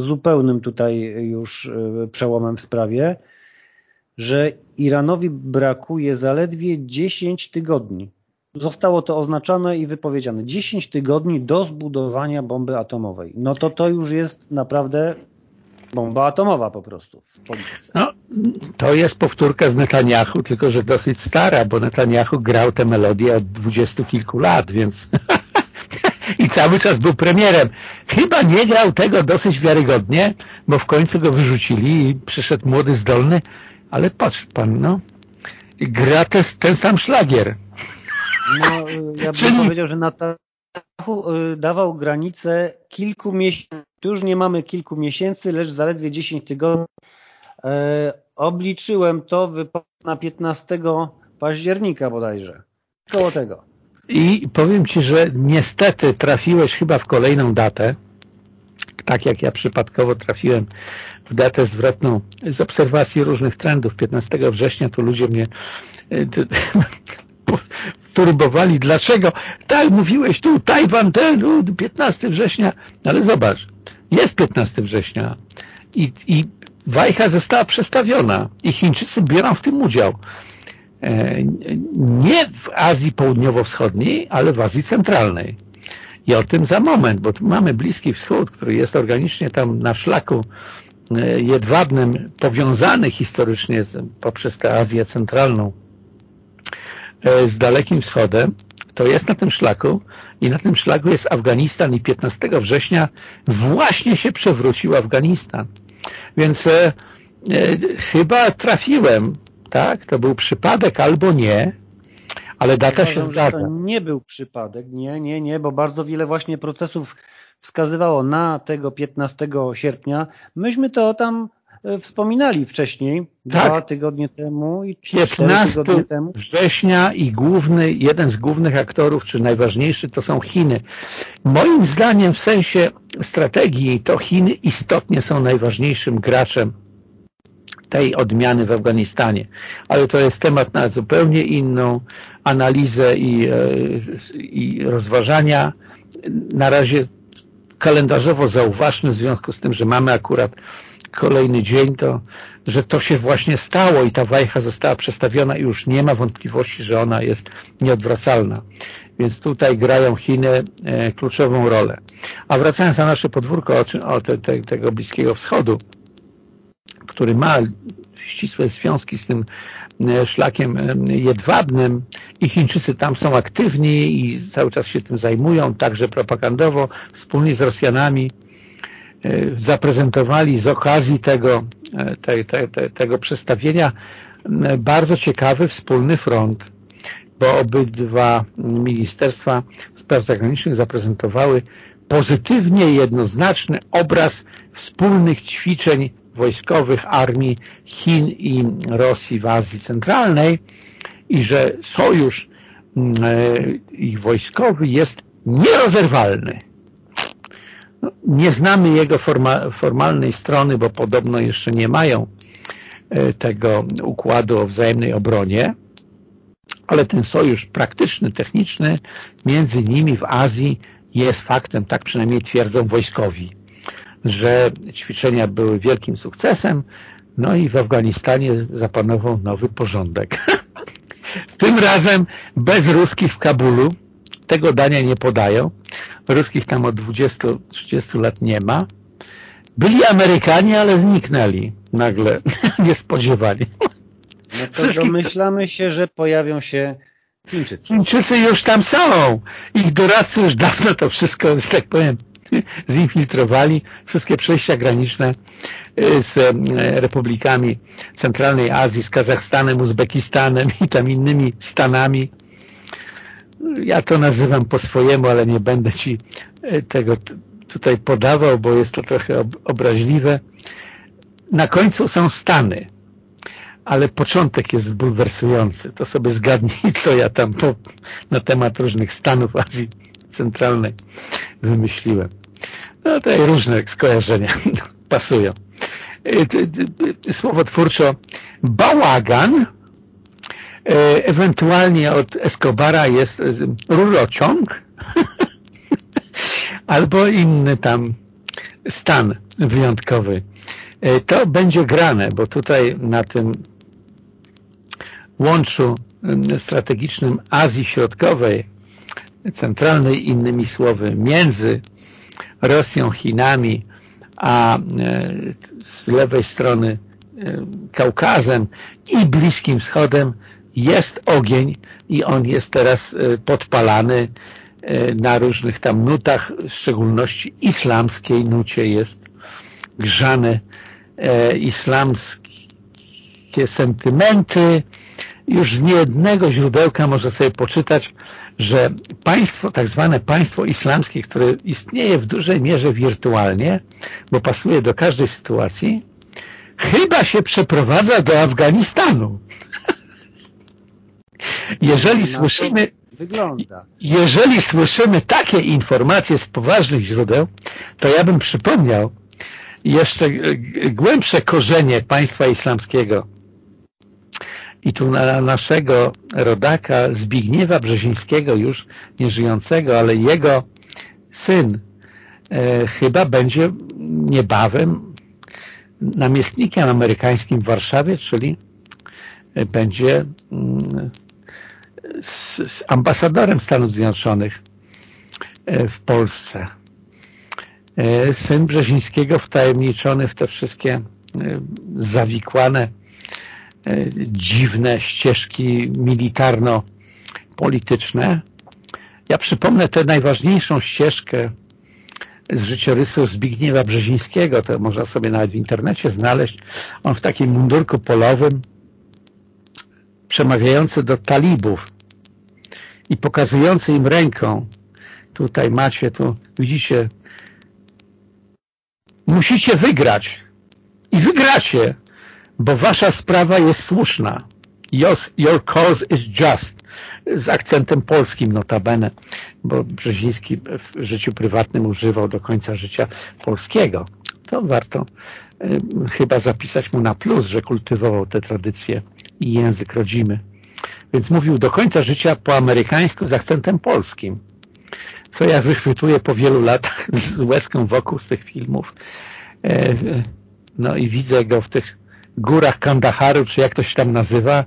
zupełnym tutaj już e, przełomem w sprawie, że Iranowi brakuje zaledwie 10 tygodni. Zostało to oznaczone i wypowiedziane. 10 tygodni do zbudowania bomby atomowej. No to to już jest naprawdę bomba atomowa po prostu. No, to jest powtórka z Netanyahu, tylko że dosyć stara, bo Netanyahu grał tę melodię od dwudziestu kilku lat, więc [laughs] i cały czas był premierem. Chyba nie grał tego dosyć wiarygodnie, bo w końcu go wyrzucili i przyszedł młody, zdolny, ale patrz pan, no, gra te, ten sam szlagier. No, ja bym [laughs] Czyli... powiedział, że Netanyahu y, dawał granicę kilku miesięcy tu już nie mamy kilku miesięcy, lecz zaledwie 10 tygodni. E, obliczyłem to na 15 października bodajże. Koło tego. I powiem Ci, że niestety trafiłeś chyba w kolejną datę, tak jak ja przypadkowo trafiłem w datę zwrotną z obserwacji różnych trendów. 15 września to ludzie mnie e, [laughs] turbowali. Dlaczego? Tak, mówiłeś tu, Tajwan, ten, 15 września. Ale zobacz, jest 15 września i, i wajcha została przestawiona i Chińczycy biorą w tym udział. E, nie w Azji Południowo-Wschodniej, ale w Azji Centralnej. I o tym za moment, bo tu mamy Bliski Wschód, który jest organicznie tam na szlaku e, jedwabnym, powiązany historycznie poprzez tę Azję Centralną e, z Dalekim Wschodem, to jest na tym szlaku i na tym szlaku jest Afganistan i 15 września właśnie się przewrócił Afganistan. Więc e, e, chyba trafiłem, tak? To był przypadek albo nie, ale data się zgadza. To nie był przypadek, nie, nie, nie, bo bardzo wiele właśnie procesów wskazywało na tego 15 sierpnia. Myśmy to tam E, wspominali wcześniej, tak. dwa tygodnie temu i 15 tygodnie temu. września i główny, jeden z głównych aktorów, czy najważniejszy, to są Chiny. Moim zdaniem w sensie strategii to Chiny istotnie są najważniejszym graczem tej odmiany w Afganistanie. Ale to jest temat na zupełnie inną analizę i, e, i rozważania. Na razie kalendarzowo zauważmy w związku z tym, że mamy akurat kolejny dzień, to że to się właśnie stało i ta wajcha została przestawiona i już nie ma wątpliwości, że ona jest nieodwracalna. Więc tutaj grają Chiny e, kluczową rolę. A wracając na nasze podwórko o, o te, te, tego Bliskiego Wschodu, który ma ścisłe związki z tym e, szlakiem e, jedwabnym i Chińczycy tam są aktywni i cały czas się tym zajmują, także propagandowo, wspólnie z Rosjanami E, zaprezentowali z okazji tego, te, te, te, tego przedstawienia bardzo ciekawy wspólny front, bo obydwa ministerstwa spraw zagranicznych zaprezentowały pozytywnie jednoznaczny obraz wspólnych ćwiczeń wojskowych armii Chin i Rosji w Azji Centralnej i że sojusz e, ich wojskowy jest nierozerwalny. Nie znamy jego forma, formalnej strony, bo podobno jeszcze nie mają e, tego układu o wzajemnej obronie, ale ten sojusz praktyczny, techniczny między nimi w Azji jest faktem, tak przynajmniej twierdzą wojskowi, że ćwiczenia były wielkim sukcesem, no i w Afganistanie zapanował nowy porządek. [laughs] Tym razem bez ruskich w Kabulu, tego dania nie podają, ruskich tam od 20-30 lat nie ma. Byli Amerykanie, ale zniknęli nagle, [laughs] niespodziewanie. No to domyślamy się, że pojawią się Chińczycy. Chińczycy już tam są. Ich doradcy już dawno to wszystko, że tak powiem, zinfiltrowali. Wszystkie przejścia graniczne y, z e, republikami Centralnej Azji, z Kazachstanem, Uzbekistanem i tam innymi stanami ja to nazywam po swojemu, ale nie będę Ci e, tego tutaj podawał, bo jest to trochę obraźliwe. Na końcu są Stany, ale początek jest bulwersujący. To sobie zgadnij, [laughs] co ja tam po, na temat różnych stanów Azji Centralnej wymyśliłem. No tutaj różne skojarzenia [laughs] pasują. E, słowo twórczo bałagan e, ewentualnie od Escobara jest rurociąg [laughs] albo inny tam stan wyjątkowy. E, to będzie grane, bo tutaj na tym łączu strategicznym Azji Środkowej, centralnej innymi słowy, między Rosją, Chinami, a e, z lewej strony e, Kaukazem i Bliskim Wschodem jest ogień i on jest teraz podpalany na różnych tam nutach, w szczególności islamskiej nucie jest grzane e, islamskie sentymenty. Już z niejednego źródełka może sobie poczytać, że państwo, tak zwane państwo islamskie, które istnieje w dużej mierze wirtualnie, bo pasuje do każdej sytuacji, chyba się przeprowadza do Afganistanu. [laughs] Jeżeli słyszymy wygląda. Jeżeli słyszymy takie informacje z poważnych źródeł, to ja bym przypomniał, jeszcze głębsze korzenie państwa islamskiego. I tu na naszego rodaka Zbigniewa Brzezińskiego, już nieżyjącego, ale jego syn e, chyba będzie niebawem namiestnikiem amerykańskim w Warszawie, czyli będzie mm, z, z ambasadorem Stanów Zjednoczonych e, w Polsce. E, syn Brzezińskiego wtajemniczony w te wszystkie e, zawikłane, e, dziwne ścieżki militarno-polityczne. Ja przypomnę tę najważniejszą ścieżkę z życiorysu Zbigniewa Brzezińskiego, to można sobie nawet w internecie znaleźć. On w takim mundurku polowym przemawiający do talibów i pokazujący im ręką tutaj macie, tu widzicie Musicie wygrać. I wygracie, bo wasza sprawa jest słuszna. Your, cause is just. Z akcentem polskim notabene, bo Brzeziński w życiu prywatnym używał do końca życia polskiego. To warto y, chyba zapisać mu na plus, że kultywował te tradycje i język rodzimy. Więc mówił do końca życia po amerykańsku z akcentem polskim co ja wychwytuję po wielu latach [laughs] z łezką wokół z tych filmów. E, no i widzę go w tych górach Kandaharu, czy jak to się tam nazywa,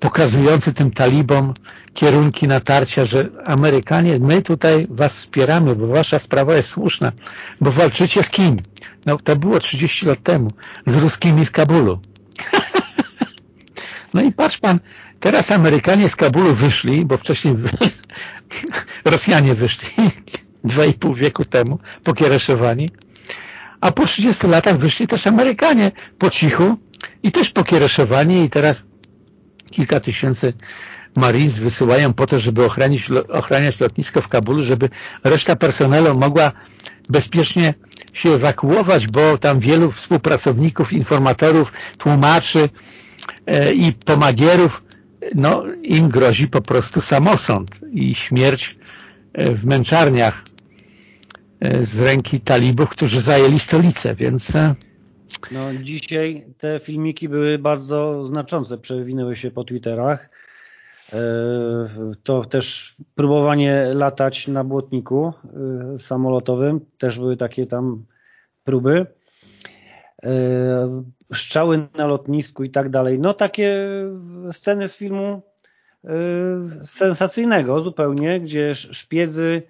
pokazujący tym talibom kierunki natarcia, że Amerykanie, my tutaj was wspieramy, bo wasza sprawa jest słuszna, bo walczycie z kim? No to było 30 lat temu, z ruskimi w Kabulu. [laughs] no i patrz pan, teraz Amerykanie z Kabulu wyszli, bo wcześniej [laughs] Rosjanie wyszli [laughs] 2,5 wieku temu, pokiereszowani, a po 30 latach wyszli też Amerykanie po cichu i też pokiereszowani i teraz kilka tysięcy Marines wysyłają po to, żeby ochranić, ochraniać lotnisko w Kabulu, żeby reszta personelu mogła bezpiecznie się ewakuować, bo tam wielu współpracowników, informatorów, tłumaczy e, i pomagierów, no im grozi po prostu samosąd i śmierć w męczarniach e, z ręki talibów, którzy zajęli stolicę, więc... E, no, dzisiaj te filmiki były bardzo znaczące, przewinęły się po Twitterach. E, to też próbowanie latać na błotniku samolotowym, też były takie tam próby. Szczały na lotnisku i tak dalej. No takie sceny z filmu sensacyjnego zupełnie, gdzie szpiedzy,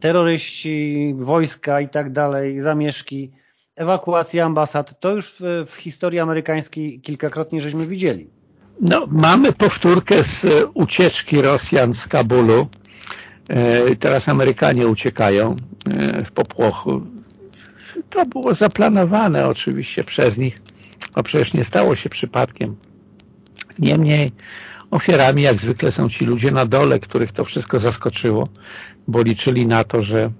terroryści, wojska i tak dalej, zamieszki, ewakuacja ambasad, to już w, w historii amerykańskiej kilkakrotnie żeśmy widzieli. No, mamy powtórkę z e, ucieczki Rosjan z Kabulu. E, teraz Amerykanie uciekają e, w popłochu. To było zaplanowane oczywiście przez nich, a przecież nie stało się przypadkiem. Niemniej Ofiarami jak zwykle są ci ludzie na dole, których to wszystko zaskoczyło, bo liczyli na to, że,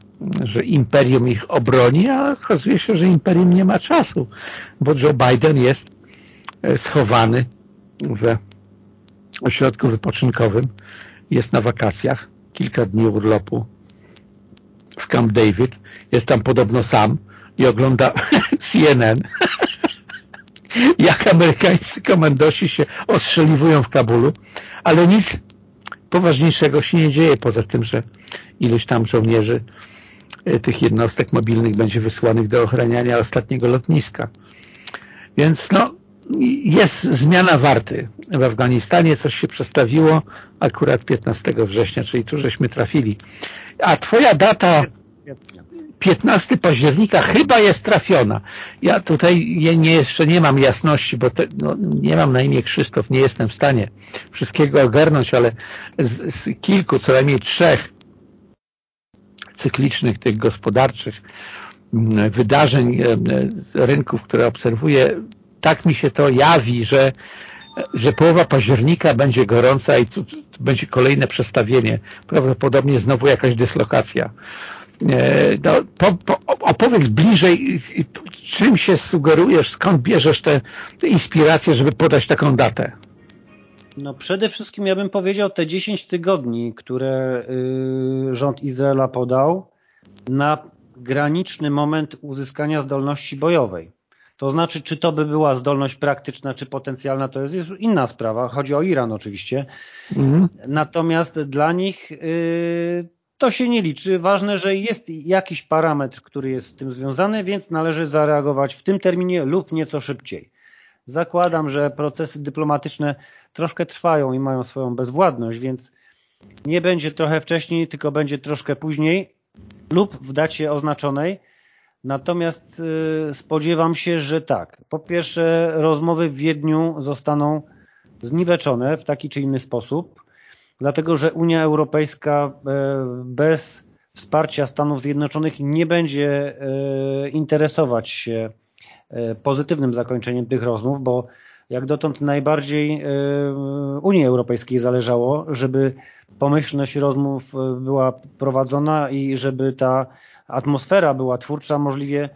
że imperium ich obroni, a okazuje się, że imperium nie ma czasu, bo Joe Biden jest e, schowany w ośrodku wypoczynkowym, jest na wakacjach, kilka dni urlopu w Camp David, jest tam podobno sam i ogląda [laughs] CNN, [laughs] jak amerykańscy komandosi się ostrzeliwują w Kabulu, ale nic poważniejszego się nie dzieje, poza tym, że ilość tam żołnierzy tych jednostek mobilnych będzie wysłanych do ochraniania ostatniego lotniska. Więc no, jest zmiana warty w Afganistanie, coś się przestawiło akurat 15 września, czyli tu żeśmy trafili. A twoja data 15 października chyba jest trafiona. Ja tutaj nie, jeszcze nie mam jasności, bo te, no, nie mam na imię Krzysztof, nie jestem w stanie wszystkiego ogarnąć, ale z, z kilku, co najmniej trzech cyklicznych, tych gospodarczych mm, wydarzeń e, rynków, które obserwuję, tak mi się to jawi, że, że połowa października będzie gorąca i tu, tu będzie kolejne przestawienie. Prawdopodobnie znowu jakaś dyslokacja. E, no, po, po, opowiedz bliżej, czym się sugerujesz, skąd bierzesz te inspiracje, żeby podać taką datę? No przede wszystkim ja bym powiedział te 10 tygodni, które y, rząd Izraela podał na graniczny moment uzyskania zdolności bojowej. To znaczy, czy to by była zdolność praktyczna, czy potencjalna, to jest, jest inna sprawa. Chodzi o Iran oczywiście. Mhm. Natomiast dla nich y, to się nie liczy. Ważne, że jest jakiś parametr, który jest z tym związany, więc należy zareagować w tym terminie lub nieco szybciej. Zakładam, że procesy dyplomatyczne troszkę trwają i mają swoją bezwładność, więc nie będzie trochę wcześniej, tylko będzie troszkę później lub w dacie oznaczonej. Natomiast y, spodziewam się, że tak. Po pierwsze rozmowy w Wiedniu zostaną zniweczone w taki czy inny sposób dlatego że Unia Europejska e, bez wsparcia Stanów Zjednoczonych nie będzie e, interesować się pozytywnym zakończeniem tych rozmów, bo jak dotąd najbardziej Unii Europejskiej zależało, żeby pomyślność rozmów była prowadzona i żeby ta atmosfera była twórcza, możliwie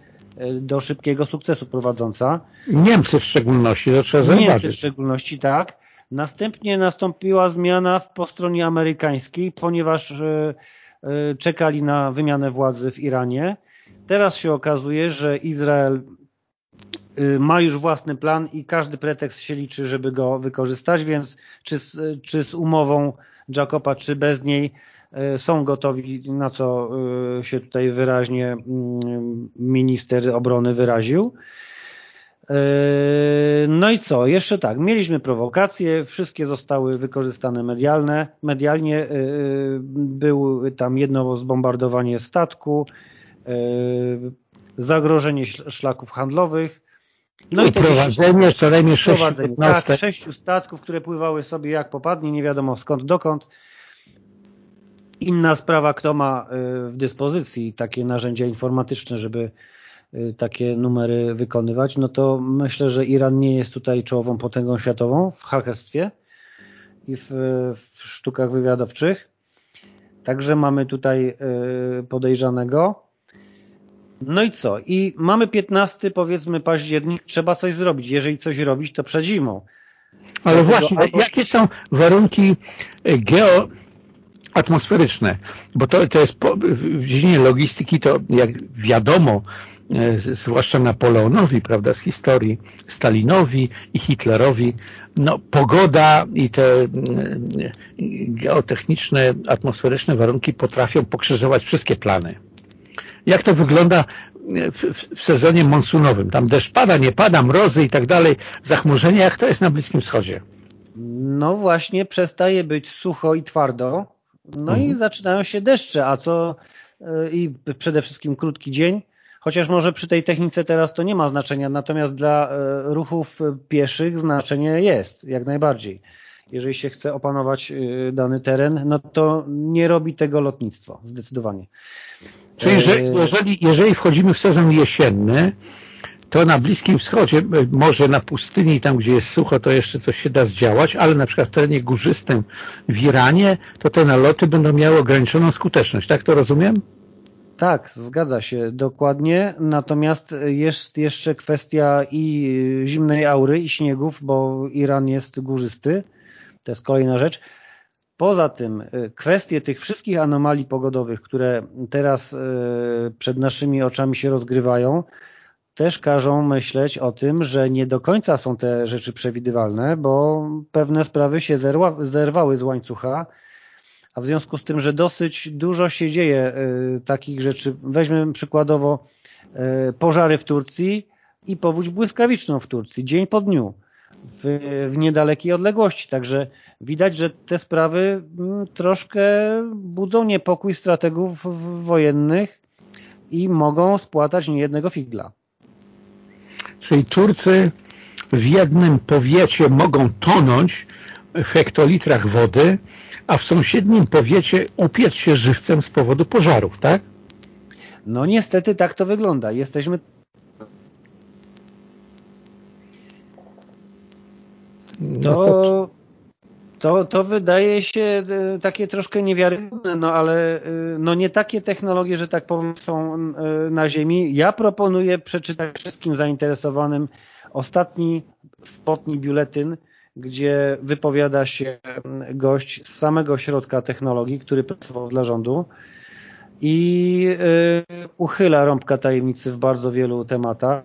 do szybkiego sukcesu prowadząca. Niemcy w szczególności, to trzeba zauważyć. Niemcy w szczególności, tak. Następnie nastąpiła zmiana po stronie amerykańskiej, ponieważ e, e, czekali na wymianę władzy w Iranie. Teraz się okazuje, że Izrael e, ma już własny plan i każdy pretekst się liczy, żeby go wykorzystać, więc czy z, czy z umową Jacoba, czy bez niej są gotowi, na co się tutaj wyraźnie mm, minister obrony wyraził. No i co? Jeszcze tak, mieliśmy prowokacje, wszystkie zostały wykorzystane medialne, medialnie. Yy, był tam jedno zbombardowanie statku, zagrożenie szlaków handlowych. No i prowadzenie co najmniej sześciu tak, sześciu statków, które pływały sobie jak popadnie, nie wiadomo skąd, dokąd. Inna sprawa, kto ma w dyspozycji takie narzędzia informatyczne, żeby Y, takie numery wykonywać, no to myślę, że Iran nie jest tutaj czołową potęgą światową w hakerstwie i w, w sztukach wywiadowczych. Także mamy tutaj y, podejrzanego. No i co? I mamy 15 powiedzmy październik, trzeba coś zrobić. Jeżeli coś robić, to przed zimą. Ale właśnie, albo... jakie są warunki y, geoatmosferyczne? Bo to, to jest po, w dziedzinie logistyki, to jak wiadomo, E, zwłaszcza Napoleonowi, prawda, z historii, Stalinowi i Hitlerowi, no pogoda i te e, geotechniczne, atmosferyczne warunki potrafią pokrzyżować wszystkie plany. Jak to wygląda w, w, sezonie monsunowym? Tam deszcz pada, nie pada, mrozy i tak dalej, zachmurzenie, jak to jest na Bliskim Wschodzie? No właśnie, przestaje być sucho i twardo, no mhm. i zaczynają się deszcze, a co e, i przede wszystkim krótki dzień, Chociaż może przy tej technice teraz to nie ma znaczenia, natomiast dla e, ruchów pieszych znaczenie jest, jak najbardziej. Jeżeli się chce opanować e, dany teren, no to nie robi tego lotnictwo, zdecydowanie. Czyli że e, jeżeli, jeżeli wchodzimy w sezon jesienny, to na Bliskim Wschodzie, może na pustyni, tam gdzie jest sucho, to jeszcze coś się da zdziałać, ale na przykład w terenie górzystym w Iranie, to te naloty będą miały ograniczoną skuteczność. Tak to rozumiem? Tak, zgadza się, dokładnie. Natomiast jest jeszcze kwestia i zimnej aury, i śniegów, bo Iran jest górzysty. To jest kolejna rzecz. Poza tym y, kwestie tych wszystkich anomalii pogodowych, które teraz y, przed naszymi oczami się rozgrywają, też każą myśleć o tym, że nie do końca są te rzeczy przewidywalne, bo pewne sprawy się zerwały z łańcucha, a w związku z tym, że dosyć dużo się dzieje y, takich rzeczy, weźmy przykładowo pożary w Turcji i powódź błyskawiczną w Turcji, dzień po dniu w, w niedalekiej odległości. Także widać, że te sprawy mm, troszkę budzą niepokój strategów wojennych i mogą spłatać niejednego figla. Czyli Turcy w jednym powiecie mogą tonąć w hektolitrach wody, a w sąsiednim powiecie upiec się żywcem z powodu pożarów, tak? No niestety tak to wygląda. Jesteśmy No to, to, to wydaje się e, takie troszkę niewiarygodne, no ale e, no nie takie technologie, że tak powiem są e, na Ziemi. Ja proponuję przeczytać wszystkim zainteresowanym ostatni spotni biuletyn, gdzie wypowiada się gość z samego środka technologii, który pracował dla rządu i uchyla rąbka tajemnicy w bardzo wielu tematach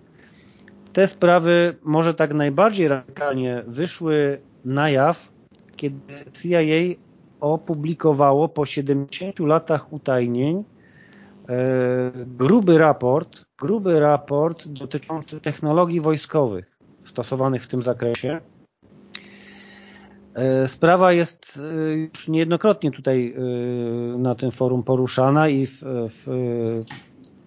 te sprawy może tak najbardziej radykalnie wyszły na jaw, kiedy CIA opublikowało po 70 latach utajnień e, gruby raport, gruby raport dotyczący technologii wojskowych stosowanych w tym zakresie. E, sprawa jest e, już niejednokrotnie tutaj na tym forum poruszana i w, w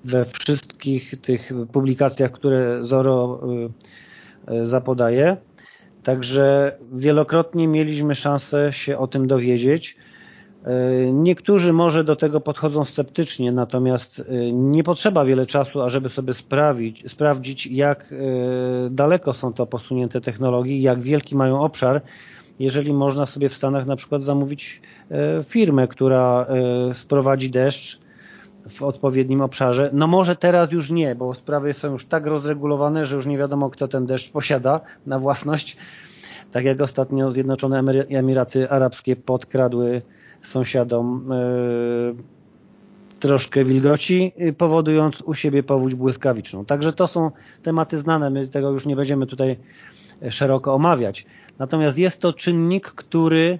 we wszystkich tych publikacjach, które Zoro y, y, zapodaje. Także wielokrotnie mieliśmy szansę się o tym dowiedzieć. Y, niektórzy może do tego podchodzą sceptycznie, natomiast nie potrzeba wiele czasu, ażeby sobie sprawić, sprawdzić, jak daleko są to posunięte technologie, jak wielki mają obszar, jeżeli można sobie w Stanach na przykład zamówić firmę, która sprowadzi deszcz, w odpowiednim obszarze. No może teraz już nie, bo sprawy są już tak rozregulowane, że już nie wiadomo kto ten deszcz posiada na własność. Tak jak ostatnio Zjednoczone Emiraty Arabskie podkradły sąsiadom yy, troszkę wilgoci, y, powodując u siebie powódź błyskawiczną. Także to są tematy znane, my tego już nie będziemy tutaj szeroko omawiać. Natomiast jest to czynnik, który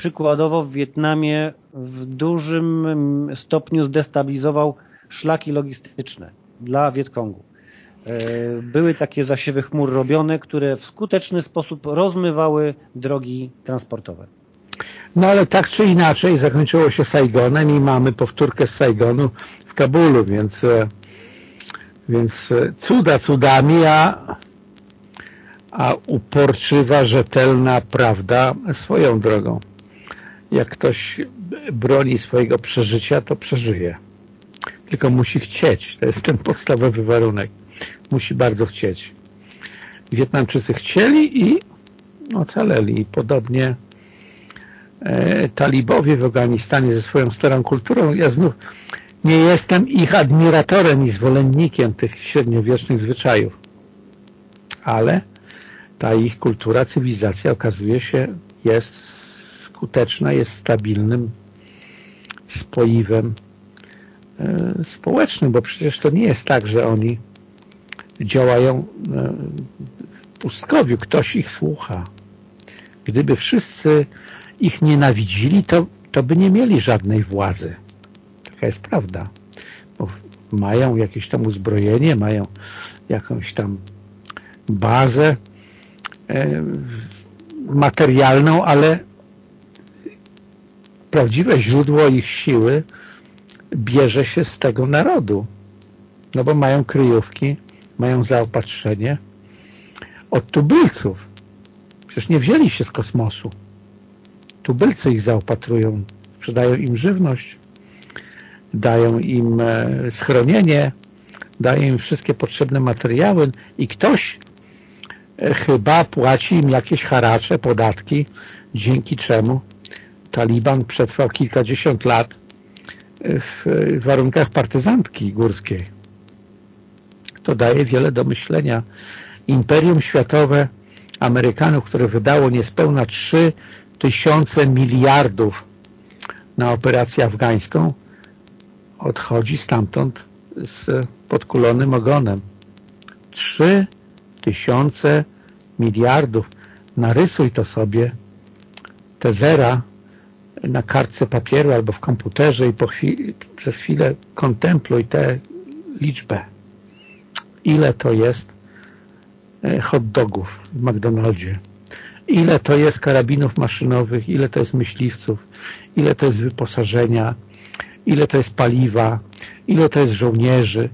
przykładowo w Wietnamie w dużym stopniu zdestabilizował szlaki logistyczne dla Wietkongu. E, były takie zasiewy chmur robione, które w skuteczny sposób rozmywały drogi transportowe. No ale tak czy inaczej zakończyło się Saigonem i mamy powtórkę z Saigonu w Kabulu, więc, e, więc e, cuda cudami, a, a uporczywa, rzetelna prawda swoją drogą jak ktoś broni swojego przeżycia, to przeżyje. Tylko musi chcieć. To jest ten podstawowy warunek. Musi bardzo chcieć. Wietnamczycy chcieli i ocaleli. Podobnie e, talibowie w Afganistanie ze swoją starą kulturą. Ja znów nie jestem ich admiratorem i zwolennikiem tych średniowiecznych zwyczajów. Ale ta ich kultura, cywilizacja okazuje się jest skuteczna, jest stabilnym spoiwem e, społecznym, bo przecież to nie jest tak, że oni działają e, w pustkowiu, ktoś ich słucha. Gdyby wszyscy ich nienawidzili, to, to by nie mieli żadnej władzy. Taka jest prawda. Bo mają jakieś tam uzbrojenie, mają jakąś tam bazę e, materialną, ale prawdziwe źródło ich siły bierze się z tego narodu. No bo mają kryjówki, mają zaopatrzenie od tubylców. Przecież nie wzięli się z kosmosu. Tubylcy ich zaopatrują, sprzedają im żywność, dają im e, schronienie, dają im wszystkie potrzebne materiały i ktoś e, chyba płaci im jakieś haracze, podatki, dzięki czemu Taliban przetrwał kilkadziesiąt lat w warunkach partyzantki górskiej. To daje wiele do myślenia. Imperium światowe Amerykanów, które wydało niespełna 3 tysiące miliardów na operację afgańską, odchodzi stamtąd z podkulonym ogonem. 3 tysiące miliardów. Narysuj to sobie, te zera na kartce papieru albo w komputerze i chwili, przez chwilę kontempluj tę liczbę. Ile to jest e, hot dogów w McDonaldzie? Ile to jest karabinów maszynowych? Ile to jest myśliwców? Ile to jest wyposażenia? Ile to jest paliwa? Ile to jest żołnierzy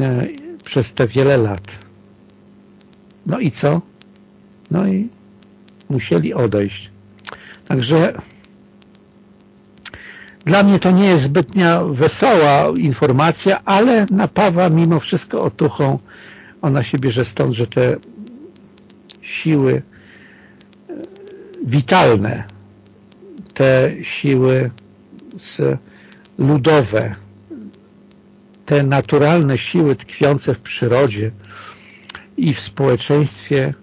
e, przez te wiele lat? No i co? No i musieli odejść. Także dla mnie to nie jest zbytnia wesoła informacja, ale napawa mimo wszystko otuchą. Ona się bierze stąd, że te siły e, witalne, te siły ludowe, te naturalne siły tkwiące w przyrodzie i w społeczeństwie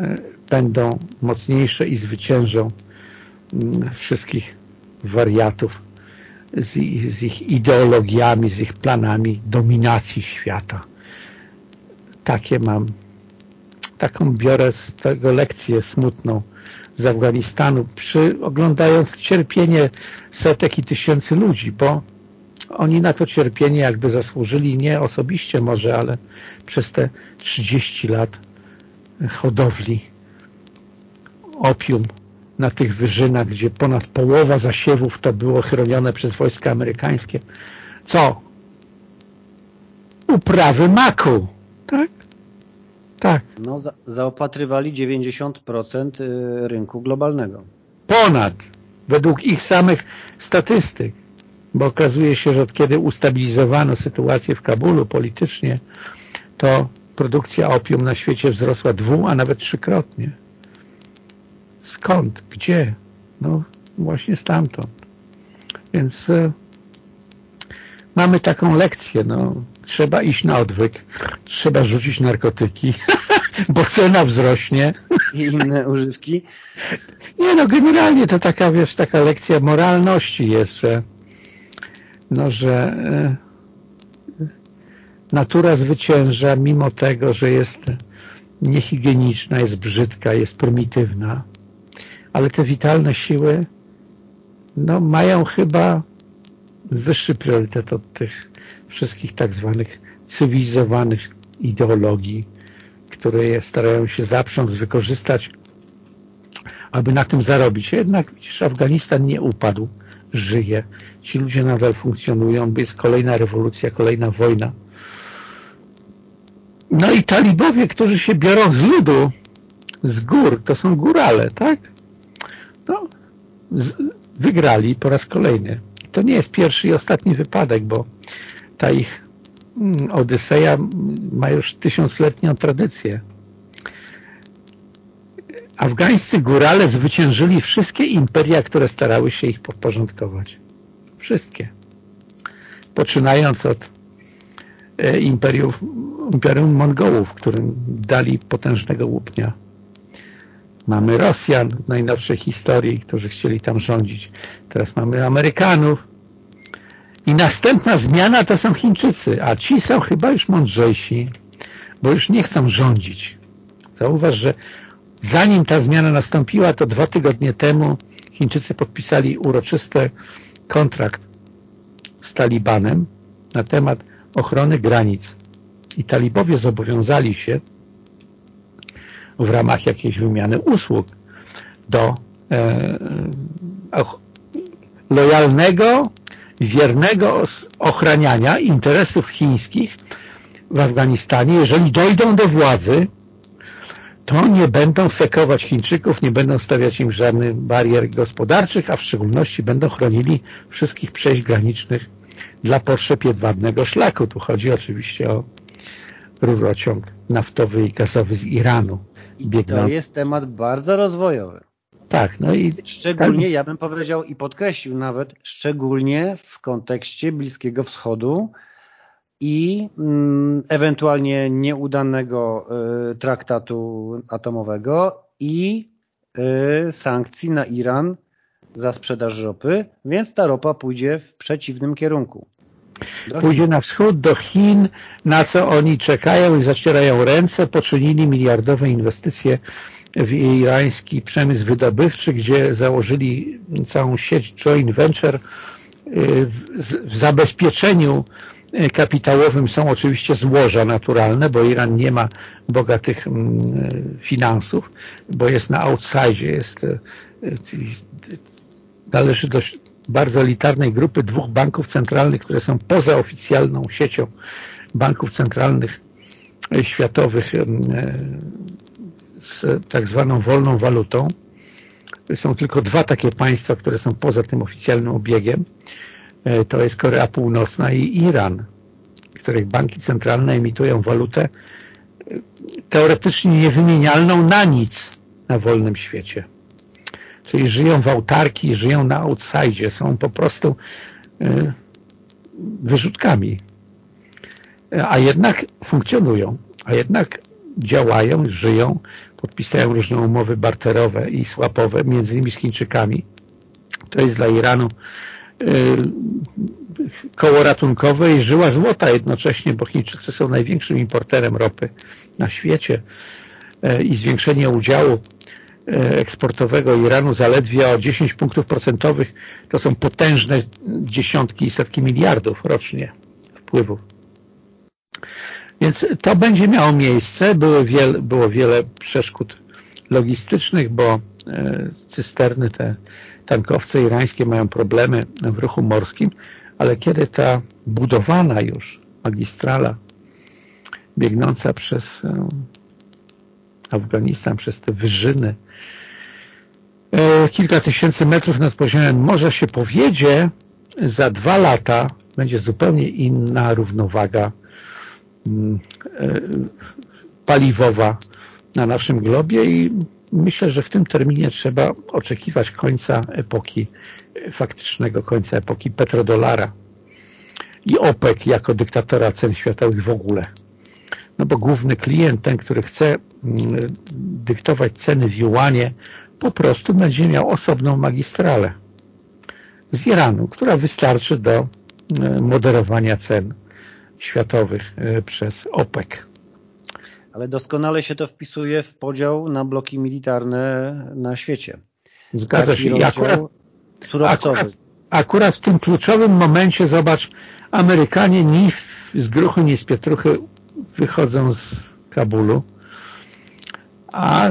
e, będą mocniejsze i zwyciężą mm, wszystkich wariatów z, z ich ideologiami, z ich planami dominacji świata. Takie mam, taką biorę z tego lekcję smutną z Afganistanu, przy, oglądając cierpienie setek i tysięcy ludzi, bo oni na to cierpienie jakby zasłużyli nie osobiście może, ale przez te 30 lat hodowli opium na tych wyżynach, gdzie ponad połowa zasiewów to było chronione przez wojska amerykańskie. Co? Uprawy maku, tak? Tak. No, za, zaopatrywali 90% y, rynku globalnego. Ponad, według ich samych statystyk. Bo okazuje się, że od kiedy ustabilizowano sytuację w Kabulu politycznie, to produkcja opium na świecie wzrosła dwu, a nawet trzykrotnie. Skąd? Gdzie? No właśnie stamtąd. Więc e, mamy taką lekcję. No, trzeba iść na odwyk, trzeba rzucić narkotyki, [laughs] bo cena wzrośnie. I inne używki? Nie no, generalnie to taka, wiesz, taka lekcja moralności jest, że no, że e, natura zwycięża mimo tego, że jest niehigieniczna, jest brzydka, jest prymitywna ale te witalne siły no, mają chyba wyższy priorytet od tych wszystkich tak zwanych cywilizowanych ideologii, które starają się zaprząc, wykorzystać, aby na tym zarobić. Jednak widzisz, Afganistan nie upadł, żyje. Ci ludzie nadal funkcjonują, jest kolejna rewolucja, kolejna wojna. No i talibowie, którzy się biorą z ludu, z gór, to są górale, tak? Wygrali po raz kolejny. To nie jest pierwszy i ostatni wypadek, bo ta ich mm, Odyseja ma już tysiącletnią tradycję. Afgańscy górale zwyciężyli wszystkie imperia, które starały się ich podporządkować. Wszystkie. Poczynając od e, imperium Mongołów, którym dali potężnego łupnia Mamy Rosjan w najnowszej historii, którzy chcieli tam rządzić. Teraz mamy Amerykanów. I następna zmiana to są Chińczycy, a ci są chyba już mądrzejsi, bo już nie chcą rządzić. Zauważ, że zanim ta zmiana nastąpiła, to dwa tygodnie temu Chińczycy podpisali uroczysty kontrakt z Talibanem na temat ochrony granic. I talibowie zobowiązali się w ramach jakiejś wymiany usług do e, lojalnego, wiernego ochraniania interesów chińskich w Afganistanie. Jeżeli dojdą do władzy, to nie będą sekować Chińczyków, nie będą stawiać im żadnych barier gospodarczych, a w szczególności będą chronili wszystkich przejść granicznych dla potrzeb jedwabnego szlaku. Tu chodzi oczywiście o rurociąg naftowy i gazowy z Iranu. I to jest temat bardzo rozwojowy. tak. No i szczególnie, ja bym powiedział i podkreślił nawet, szczególnie w kontekście Bliskiego Wschodu i mm, ewentualnie nieudanego y, traktatu atomowego i y, sankcji na Iran za sprzedaż ropy, więc ta ropa pójdzie w przeciwnym kierunku. Pójdzie na wschód, do Chin, na co oni czekają i zacierają ręce, poczynili miliardowe inwestycje w irański przemysł wydobywczy, gdzie założyli całą sieć joint venture. W zabezpieczeniu kapitałowym są oczywiście złoża naturalne, bo Iran nie ma bogatych mm, finansów, bo jest na outside, jest, y, należy do bardzo elitarnej grupy dwóch banków centralnych, które są poza oficjalną siecią banków centralnych światowych z tak zwaną wolną walutą. Są tylko dwa takie państwa, które są poza tym oficjalnym obiegiem. E, to jest Korea Północna i Iran, których banki centralne emitują walutę e, teoretycznie niewymienialną na nic na wolnym świecie. Czyli żyją w autarki, żyją na outside, są po prostu e, wyrzutkami. A jednak funkcjonują, a jednak działają, żyją, podpisają różne umowy barterowe i słapowe, między innymi z Chińczykami. To jest dla Iranu y, koło ratunkowe i żyła złota jednocześnie, bo Chińczycy są największym importerem ropy na świecie y, i zwiększenie udziału y, eksportowego Iranu zaledwie o 10 punktów procentowych to są potężne dziesiątki i setki miliardów rocznie wpływów. Więc to będzie miało miejsce. Było wiele, było wiele przeszkód logistycznych, bo e, cysterny, te tankowce irańskie mają problemy w ruchu morskim, ale kiedy ta budowana już magistrala biegnąca przez e, Afganistan, przez te wyżyny, e, kilka tysięcy metrów nad poziomem morza się powiedzie, za dwa lata będzie zupełnie inna równowaga Mm, e, paliwowa na naszym globie i myślę, że w tym terminie trzeba oczekiwać końca epoki, faktycznego końca epoki petrodolara i OPEC jako dyktatora cen światowych w ogóle. No bo główny klient, ten, który chce mm, dyktować ceny w juanie, po prostu będzie miał osobną magistralę z Iranu, która wystarczy do e, moderowania cen światowych e, przez OPEC. Ale doskonale się to wpisuje w podział na bloki militarne na świecie. Zgadza Taki się. I akurat, akurat, akurat w tym kluczowym momencie, zobacz, Amerykanie ni z gruchu, ni z pietruchy wychodzą z Kabulu, a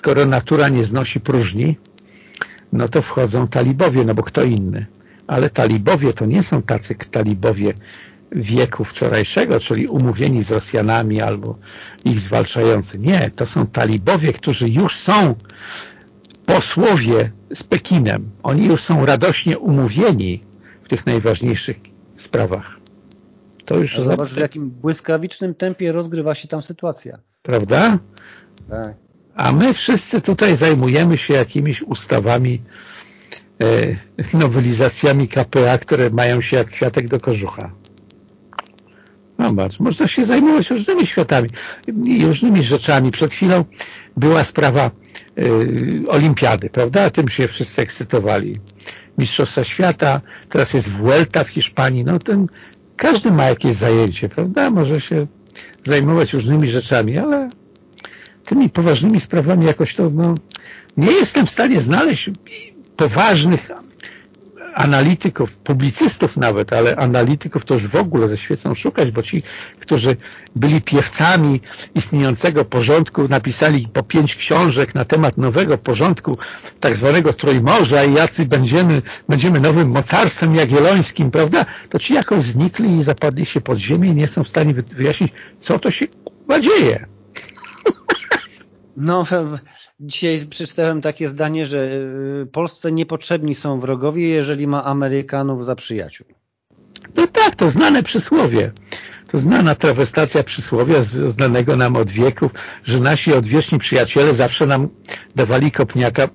skoro natura nie znosi próżni, no to wchodzą talibowie, no bo kto inny. Ale talibowie to nie są tacy talibowie wieku wczorajszego, czyli umówieni z Rosjanami albo ich zwalczający. Nie, to są talibowie, którzy już są posłowie z Pekinem. Oni już są radośnie umówieni w tych najważniejszych sprawach. To już zobacz, w jakim błyskawicznym tempie rozgrywa się tam sytuacja. Prawda? Tak. A my wszyscy tutaj zajmujemy się jakimiś ustawami, e, nowelizacjami KPA, które mają się jak kwiatek do kożucha. Zobacz, można się zajmować różnymi światami i różnymi rzeczami. Przed chwilą była sprawa y, olimpiady, prawda? Tym się wszyscy ekscytowali. Mistrzostwa Świata, teraz jest Vuelta w Hiszpanii. No ten, każdy ma jakieś zajęcie, prawda? Może się zajmować różnymi rzeczami, ale tymi poważnymi sprawami jakoś to, no, nie jestem w stanie znaleźć poważnych analityków, publicystów nawet, ale analityków to już w ogóle ze świecą szukać, bo ci, którzy byli piewcami istniejącego porządku, napisali po pięć książek na temat nowego porządku tak zwanego Trójmorza i jacy będziemy, będziemy nowym mocarstwem jagiellońskim, prawda? To ci jakoś znikli i zapadli się pod ziemię i nie są w stanie wyjaśnić, co to się dzieje. No, Dzisiaj przeczytałem takie zdanie, że y, Polsce niepotrzebni są wrogowie, jeżeli ma Amerykanów za przyjaciół. No tak, to znane przysłowie. To znana trawestacja przysłowia znanego nam od wieków, że nasi odwieczni przyjaciele zawsze nam dawali kopniaka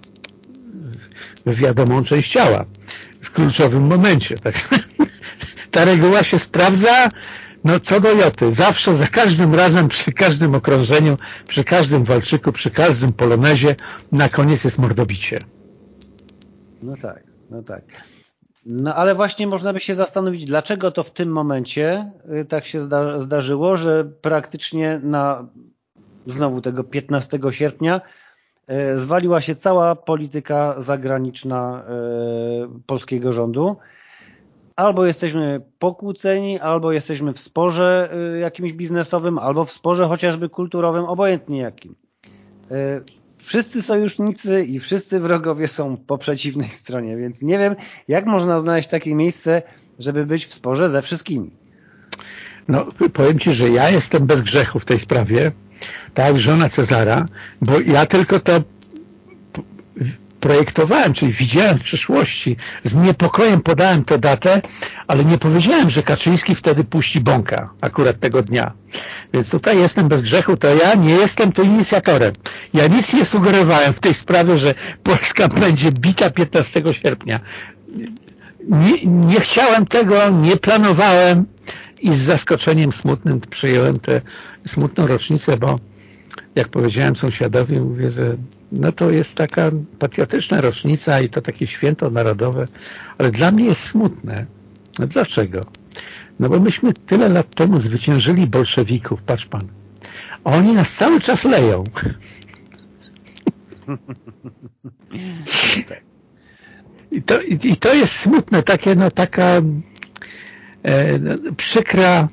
w wiadomą część ciała w kluczowym momencie. Tak? [laughs] Ta reguła się sprawdza no co do joty. Zawsze, za każdym razem, przy każdym okrążeniu, przy każdym walczyku, przy każdym polonezie na koniec jest mordobicie. No tak, no tak. No ale właśnie można by się zastanowić, dlaczego to w tym momencie y, tak się zda zdarzyło, że praktycznie na znowu tego 15 sierpnia y, zwaliła się cała polityka zagraniczna y, polskiego rządu. Albo jesteśmy pokłóceni, albo jesteśmy w sporze jakimś biznesowym, albo w sporze chociażby kulturowym, obojętnie jakim wszyscy sojusznicy i wszyscy wrogowie są po przeciwnej [laughs] stronie, więc nie wiem, jak można znaleźć takie miejsce, żeby być w sporze ze wszystkimi. No, powiem Ci, że ja jestem bez grzechu w tej sprawie, tak, żona Cezara, bo ja tylko to projektowałem, czyli widziałem w przyszłości, z niepokojem podałem tę datę, ale nie powiedziałem, że Kaczyński wtedy puści bąka akurat tego dnia. Więc tutaj jestem bez grzechu, to ja nie jestem tu inicjatorem. Ja nic nie sugerowałem w tej sprawie, że Polska [laughs] będzie bita 15 sierpnia. Nie, nie chciałem tego, nie planowałem i z zaskoczeniem smutnym przyjąłem tę smutną rocznicę, bo jak powiedziałem sąsiadowi, mówię, że no to jest taka patriotyczna rocznica i to takie święto narodowe, ale dla mnie jest smutne. No dlaczego? No bo myśmy tyle lat temu zwyciężyli bolszewików, patrz pan. A oni nas cały czas leją. [laughs] I to, I to jest smutne, takie, no taka e, no, przykra,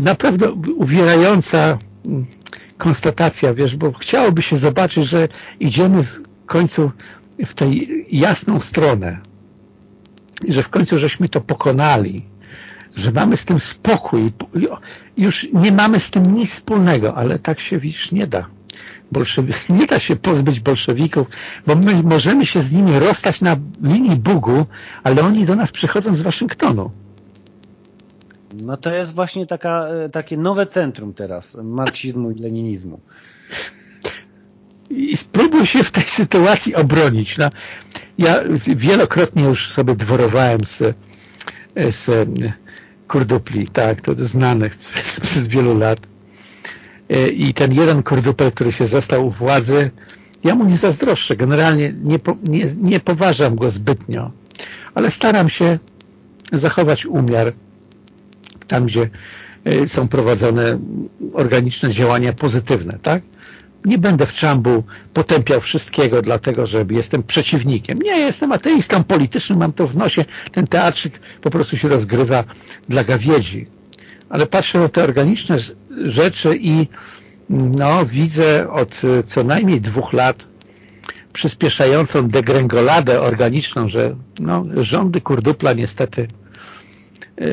naprawdę uwierająca konstatacja, wiesz, bo chciałoby się zobaczyć, że idziemy w końcu w tej jasną stronę, że w końcu żeśmy to pokonali, że mamy z tym spokój, już nie mamy z tym nic wspólnego, ale tak się widzisz nie da. [laughs] nie da się pozbyć bolszewików, bo my możemy się z nimi rozstać na linii Bugu, ale oni do nas przychodzą z Waszyngtonu. No to jest właśnie taka, e, takie nowe centrum teraz marksizmu i leninizmu. I spróbuj się w tej sytuacji obronić. No, ja wielokrotnie już sobie dworowałem z, z kurdupli, tak, to znane [laughs] przez wielu lat. E, I ten jeden kurdupel, który się został u władzy, ja mu nie zazdroszczę, generalnie nie, nie, nie poważam go zbytnio, ale staram się zachować umiar tam gdzie e, są prowadzone organiczne działania pozytywne, tak? Nie będę w czambu potępiał wszystkiego, dlatego że jestem przeciwnikiem. Nie, jestem ateistą politycznym, mam to w nosie. Ten teatrzyk po prostu się rozgrywa dla gawiedzi. Ale patrzę na te organiczne rzeczy i no, widzę od e, co najmniej dwóch lat przyspieszającą degrengoladę organiczną, że no, rządy kurdupla niestety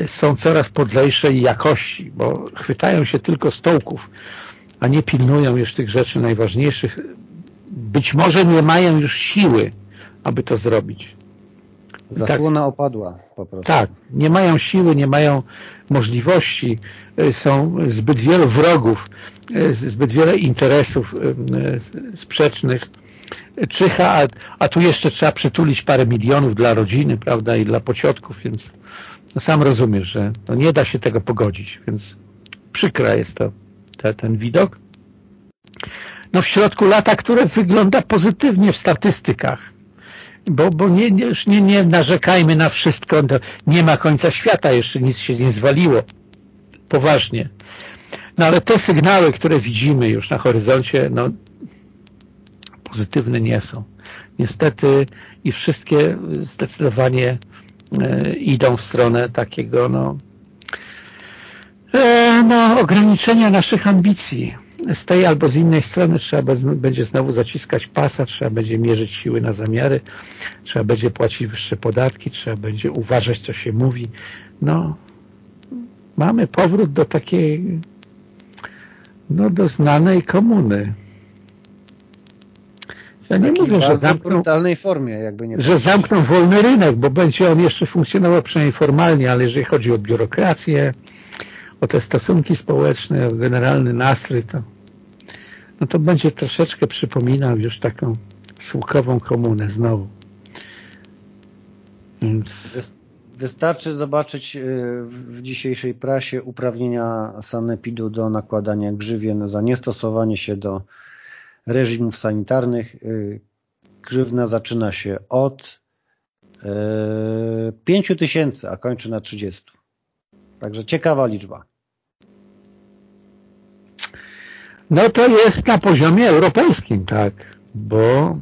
są coraz podlejszej jakości, bo chwytają się tylko stołków, a nie pilnują już tych rzeczy najważniejszych. Być może nie mają już siły, aby to zrobić. Zasłona tak, opadła po prostu. Tak, nie mają siły, nie mają możliwości, y, są zbyt wielu wrogów, y, zbyt wiele interesów sprzecznych. Czyha, a, a tu jeszcze trzeba przytulić parę milionów dla rodziny, prawda, i dla pociotków, więc no sam rozumiesz, że no nie da się tego pogodzić, więc przykra jest to te, ten widok. No w środku lata, które wygląda pozytywnie w statystykach, bo, bo nie, nie, już nie, nie narzekajmy na wszystko, nie ma końca świata, jeszcze nic się nie zwaliło, poważnie. No ale te sygnały, które widzimy już na horyzoncie, no pozytywne nie są. Niestety i wszystkie zdecydowanie idą w stronę takiego no, e, no, ograniczenia naszych ambicji. Z tej albo z innej strony trzeba będzie znowu zaciskać pasa, trzeba będzie mierzyć siły na zamiary, trzeba będzie płacić wyższe podatki, trzeba będzie uważać, co się mówi. No, mamy powrót do takiej no, do znanej komuny. Ja nie mówię, że zamkną, formie, jakby nie że zamkną wolny rynek, bo będzie on jeszcze funkcjonował przynajmniej formalnie, ale jeżeli chodzi o biurokrację, o te stosunki społeczne, o generalny nastrój, to, no to będzie troszeczkę przypominał już taką słukową komunę znowu. Więc... Wystarczy zobaczyć y, w dzisiejszej prasie uprawnienia sanepidu do nakładania grzywien za niestosowanie się do reżimów sanitarnych. Y, grzywna zaczyna się od 5 y, tysięcy, a kończy na 30. Także ciekawa liczba. No to jest na poziomie europejskim, tak, bo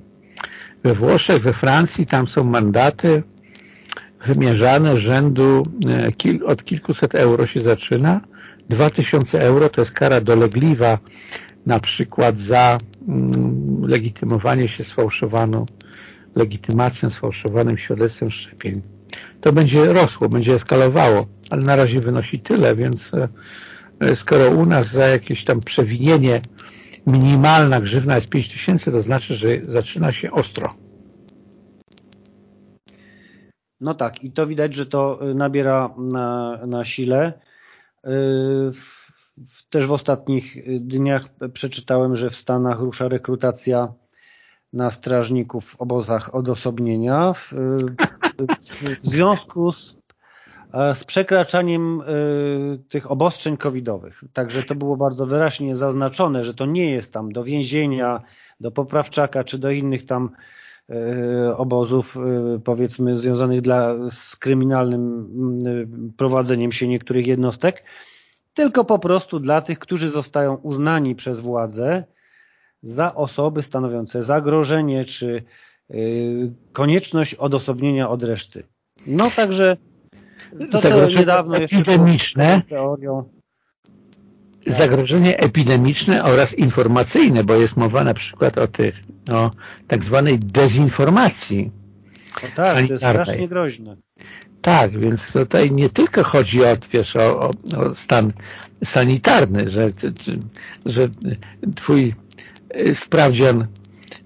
we Włoszech, we Francji tam są mandaty wymierzane rzędu e, od kilkuset euro się zaczyna. 2000 euro to jest kara dolegliwa na przykład za mm, legitymowanie się sfałszowaną legitymacją, sfałszowanym świadectwem szczepień. To będzie rosło, będzie eskalowało, ale na razie wynosi tyle, więc e, e, skoro u nas za jakieś tam przewinienie minimalna grzywna jest 5000, to znaczy, że zaczyna się ostro. No tak, i to widać, że to y, nabiera na, na sile. Y, też w ostatnich y, dniach przeczytałem, że w Stanach rusza rekrutacja na strażników w obozach odosobnienia w, w związku z, e, z przekraczaniem tych obostrzeń covidowych. Także to było bardzo wyraźnie zaznaczone, że to nie jest tam do więzienia, do poprawczaka czy do innych tam E, obozów, e, powiedzmy, związanych dla, z kryminalnym e, prowadzeniem się niektórych jednostek, tylko po prostu dla tych, którzy zostają uznani przez władzę za osoby stanowiące zagrożenie czy konieczność odosobnienia od reszty. No także to, co niedawno jeszcze teorią tak. zagrożenie epidemiczne oraz informacyjne, bo jest mowa na przykład o tych, o tak zwanej dezinformacji. Tak, to jest strasznie groźne. Tak, więc tutaj nie tylko chodzi o, wiesz, o, o, o stan sanitarny, że, że twój y, sprawdzian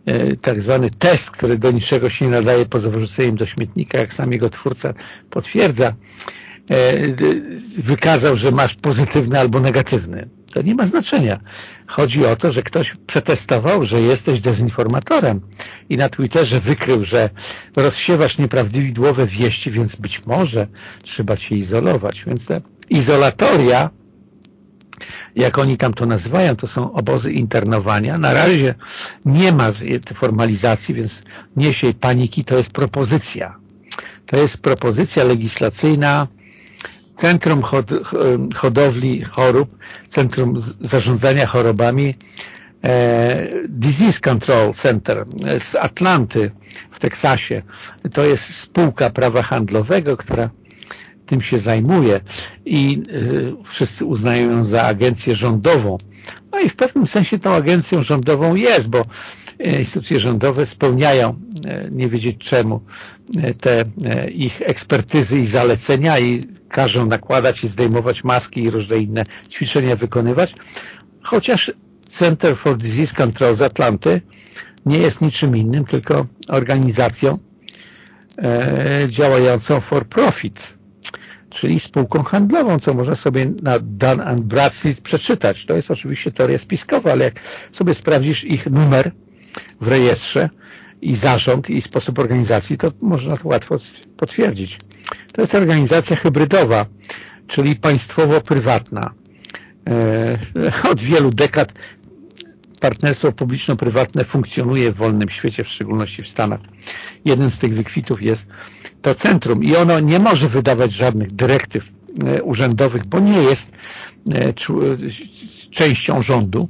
y, tak zwany test, który do niczego się nie nadaje poza wyrzuceniem do śmietnika, jak sam jego twórca potwierdza, E, wykazał, że masz pozytywny albo negatywny. To nie ma znaczenia. Chodzi o to, że ktoś przetestował, że jesteś dezinformatorem i na Twitterze wykrył, że rozsiewasz nieprawidłowe wieści, więc być może trzeba cię izolować. Więc te izolatoria, jak oni tam to nazywają, to są obozy internowania. Na razie nie ma formalizacji, więc nie siej paniki, to jest propozycja. To jest propozycja legislacyjna Centrum Hodowli Chorób, Centrum Zarządzania Chorobami, e, Disease Control Center z Atlanty w Teksasie. To jest spółka prawa handlowego, która tym się zajmuje i e, wszyscy uznają ją za agencję rządową. No i w pewnym sensie tą agencją rządową jest, bo instytucje rządowe spełniają, e, nie wiedzieć czemu, te ich ekspertyzy i zalecenia i każą nakładać i zdejmować maski i różne inne ćwiczenia wykonywać, chociaż Center for Disease Control z Atlanty nie jest niczym innym, tylko organizacją e, działającą for profit, czyli spółką handlową, co można sobie na Dun and Bradstreet przeczytać. To jest oczywiście teoria spiskowa, ale jak sobie sprawdzisz ich numer w rejestrze i zarząd i sposób organizacji, to można to łatwo potwierdzić. To jest organizacja hybrydowa, czyli państwowo-prywatna. E, od wielu dekad partnerstwo publiczno-prywatne funkcjonuje w wolnym świecie, w szczególności w Stanach. Jeden z tych wykwitów jest to centrum i ono nie może wydawać żadnych dyrektyw e, urzędowych, bo nie jest e, częścią rządu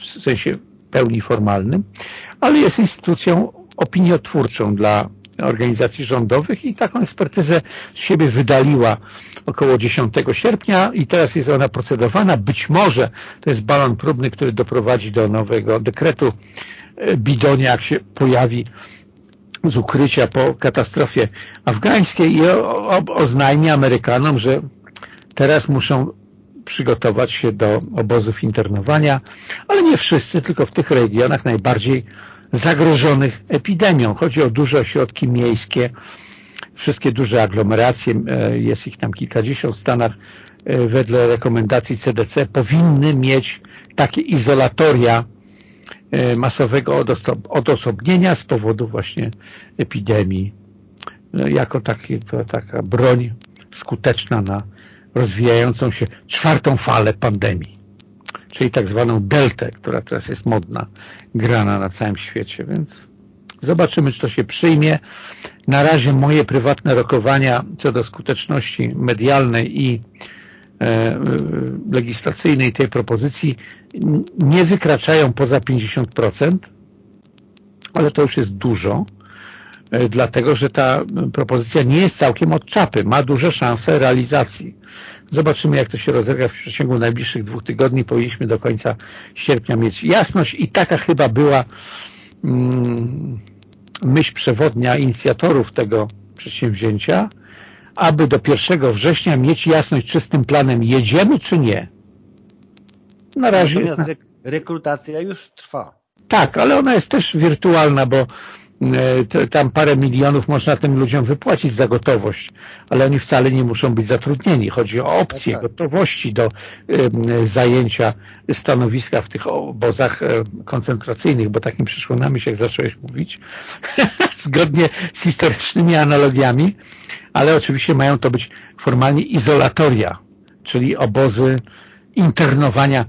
w sensie pełni formalnym, ale jest instytucją opiniotwórczą dla organizacji rządowych i taką ekspertyzę z siebie wydaliła około 10 sierpnia i teraz jest ona procedowana. Być może to jest balon próbny, który doprowadzi do nowego dekretu e, Bidonia, jak się pojawi z ukrycia po katastrofie afgańskiej i oznajmi Amerykanom, że teraz muszą przygotować się do obozów internowania, ale nie wszyscy, tylko w tych regionach najbardziej zagrożonych epidemią. Chodzi o duże ośrodki miejskie, wszystkie duże aglomeracje, e, jest ich tam kilkadziesiąt w Stanach, wedle rekomendacji CDC powinny mieć takie izolatoria masowego odosobnienia z powodu właśnie epidemii jako to, taka broń skuteczna na rozwijającą się czwartą falę pandemii, czyli tak zwaną deltę, która teraz jest modna, grana na całym świecie, więc zobaczymy, czy to się przyjmie. Na razie moje prywatne rokowania co do skuteczności medialnej i e, legislacyjnej tej propozycji nie wykraczają poza 50%, ale to już jest dużo dlatego że ta propozycja nie jest całkiem od czapy, ma duże szanse realizacji. Zobaczymy, jak to się rozegra w przeciągu najbliższych dwóch tygodni. Powinniśmy do końca sierpnia mieć jasność i taka chyba była mm, myśl przewodnia inicjatorów tego przedsięwzięcia, aby do 1 września mieć jasność, czy z tym planem jedziemy, czy nie. Na razie Natomiast jest... rekrutacja już trwa. Tak, ale ona jest też wirtualna, bo E, tam parę milionów można tym ludziom wypłacić za gotowość, ale oni wcale nie muszą być zatrudnieni. Chodzi o opcję tak, tak. gotowości do zajęcia stanowiska w tych obozach e, koncentracyjnych, bo takim przyszło na myśl, jak zacząłeś mówić, [laughs] zgodnie z historycznymi analogiami, ale oczywiście mają to być formalnie izolatoria, czyli obozy internowania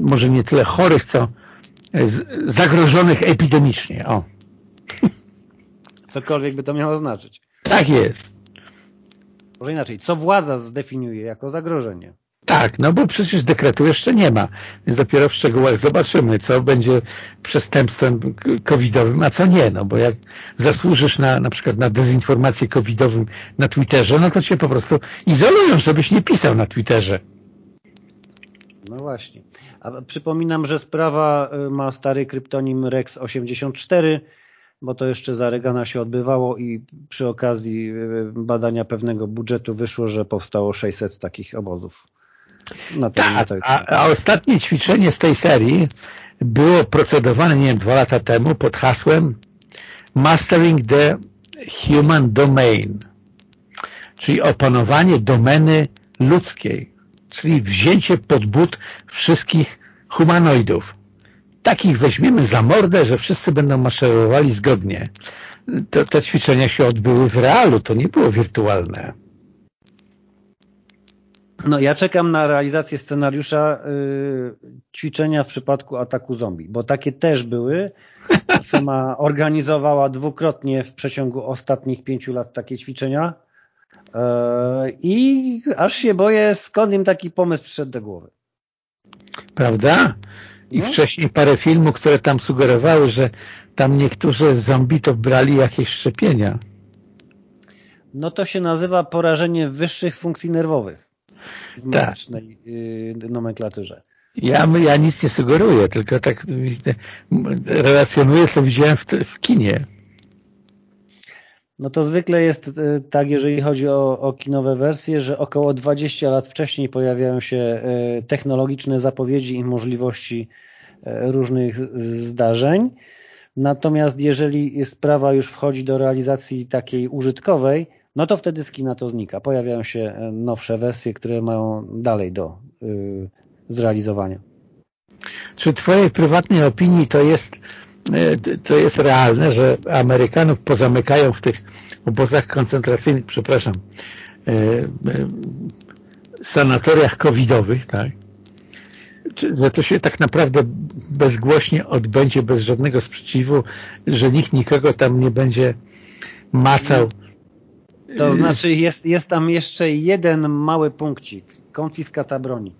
może nie tyle chorych, co zagrożonych epidemicznie. O. Cokolwiek by to miało znaczyć. Tak jest. Może inaczej, co władza zdefiniuje jako zagrożenie? Tak, no bo przecież dekretu jeszcze nie ma, więc dopiero w szczegółach zobaczymy, co będzie przestępstwem covidowym, a co nie, no bo jak zasłużysz na na przykład na dezinformację covidowym na Twitterze, no to cię po prostu izolują, żebyś nie pisał na Twitterze. No właśnie. Przypominam, że sprawa y, ma stary kryptonim Rex84, bo to jeszcze za Regana się odbywało i przy okazji y, badania pewnego budżetu wyszło, że powstało 600 takich obozów. Na tak, a, a ostatnie ćwiczenie z tej serii było procedowane, nie wiem, dwa lata temu pod hasłem Mastering the Human Domain, czyli opanowanie domeny ludzkiej czyli wzięcie pod but wszystkich humanoidów. Takich weźmiemy za mordę, że wszyscy będą maszerowali zgodnie. To, te ćwiczenia się odbyły w realu, to nie było wirtualne. No ja czekam na realizację scenariusza yy, ćwiczenia w przypadku ataku zombie, bo takie też były. Firma [laughs] organizowała dwukrotnie w przeciągu ostatnich pięciu lat takie ćwiczenia I aż się boję, skąd im taki pomysł przyszedł do głowy. Prawda? I no. wcześniej parę filmów, które tam sugerowały, że tam niektórzy zombie to brali jakieś szczepienia. No to się nazywa porażenie wyższych funkcji nerwowych w tak. medycznej yy, nomenklaturze. Ja, ja nic nie sugeruję, tylko tak relacjonuję, co widziałem w, w kinie. No to zwykle jest e, tak, jeżeli chodzi o, o kinowe wersje, że około 20 lat wcześniej pojawiają się e, technologiczne zapowiedzi i możliwości e, różnych zdarzeń. Natomiast jeżeli sprawa już wchodzi do realizacji takiej użytkowej, no to wtedy z kina to znika. Pojawiają się nowsze wersje, które mają dalej do zrealizowania. Czy twojej prywatnej opinii to jest to jest realne, że Amerykanów pozamykają w tych obozach koncentracyjnych, przepraszam, e, e, sanatoriach covidowych, tak? że to się tak naprawdę bezgłośnie odbędzie, bez żadnego sprzeciwu, że nikt nikogo tam nie będzie macał. To znaczy jest, jest tam jeszcze jeden mały punkcik, konfiskata broni.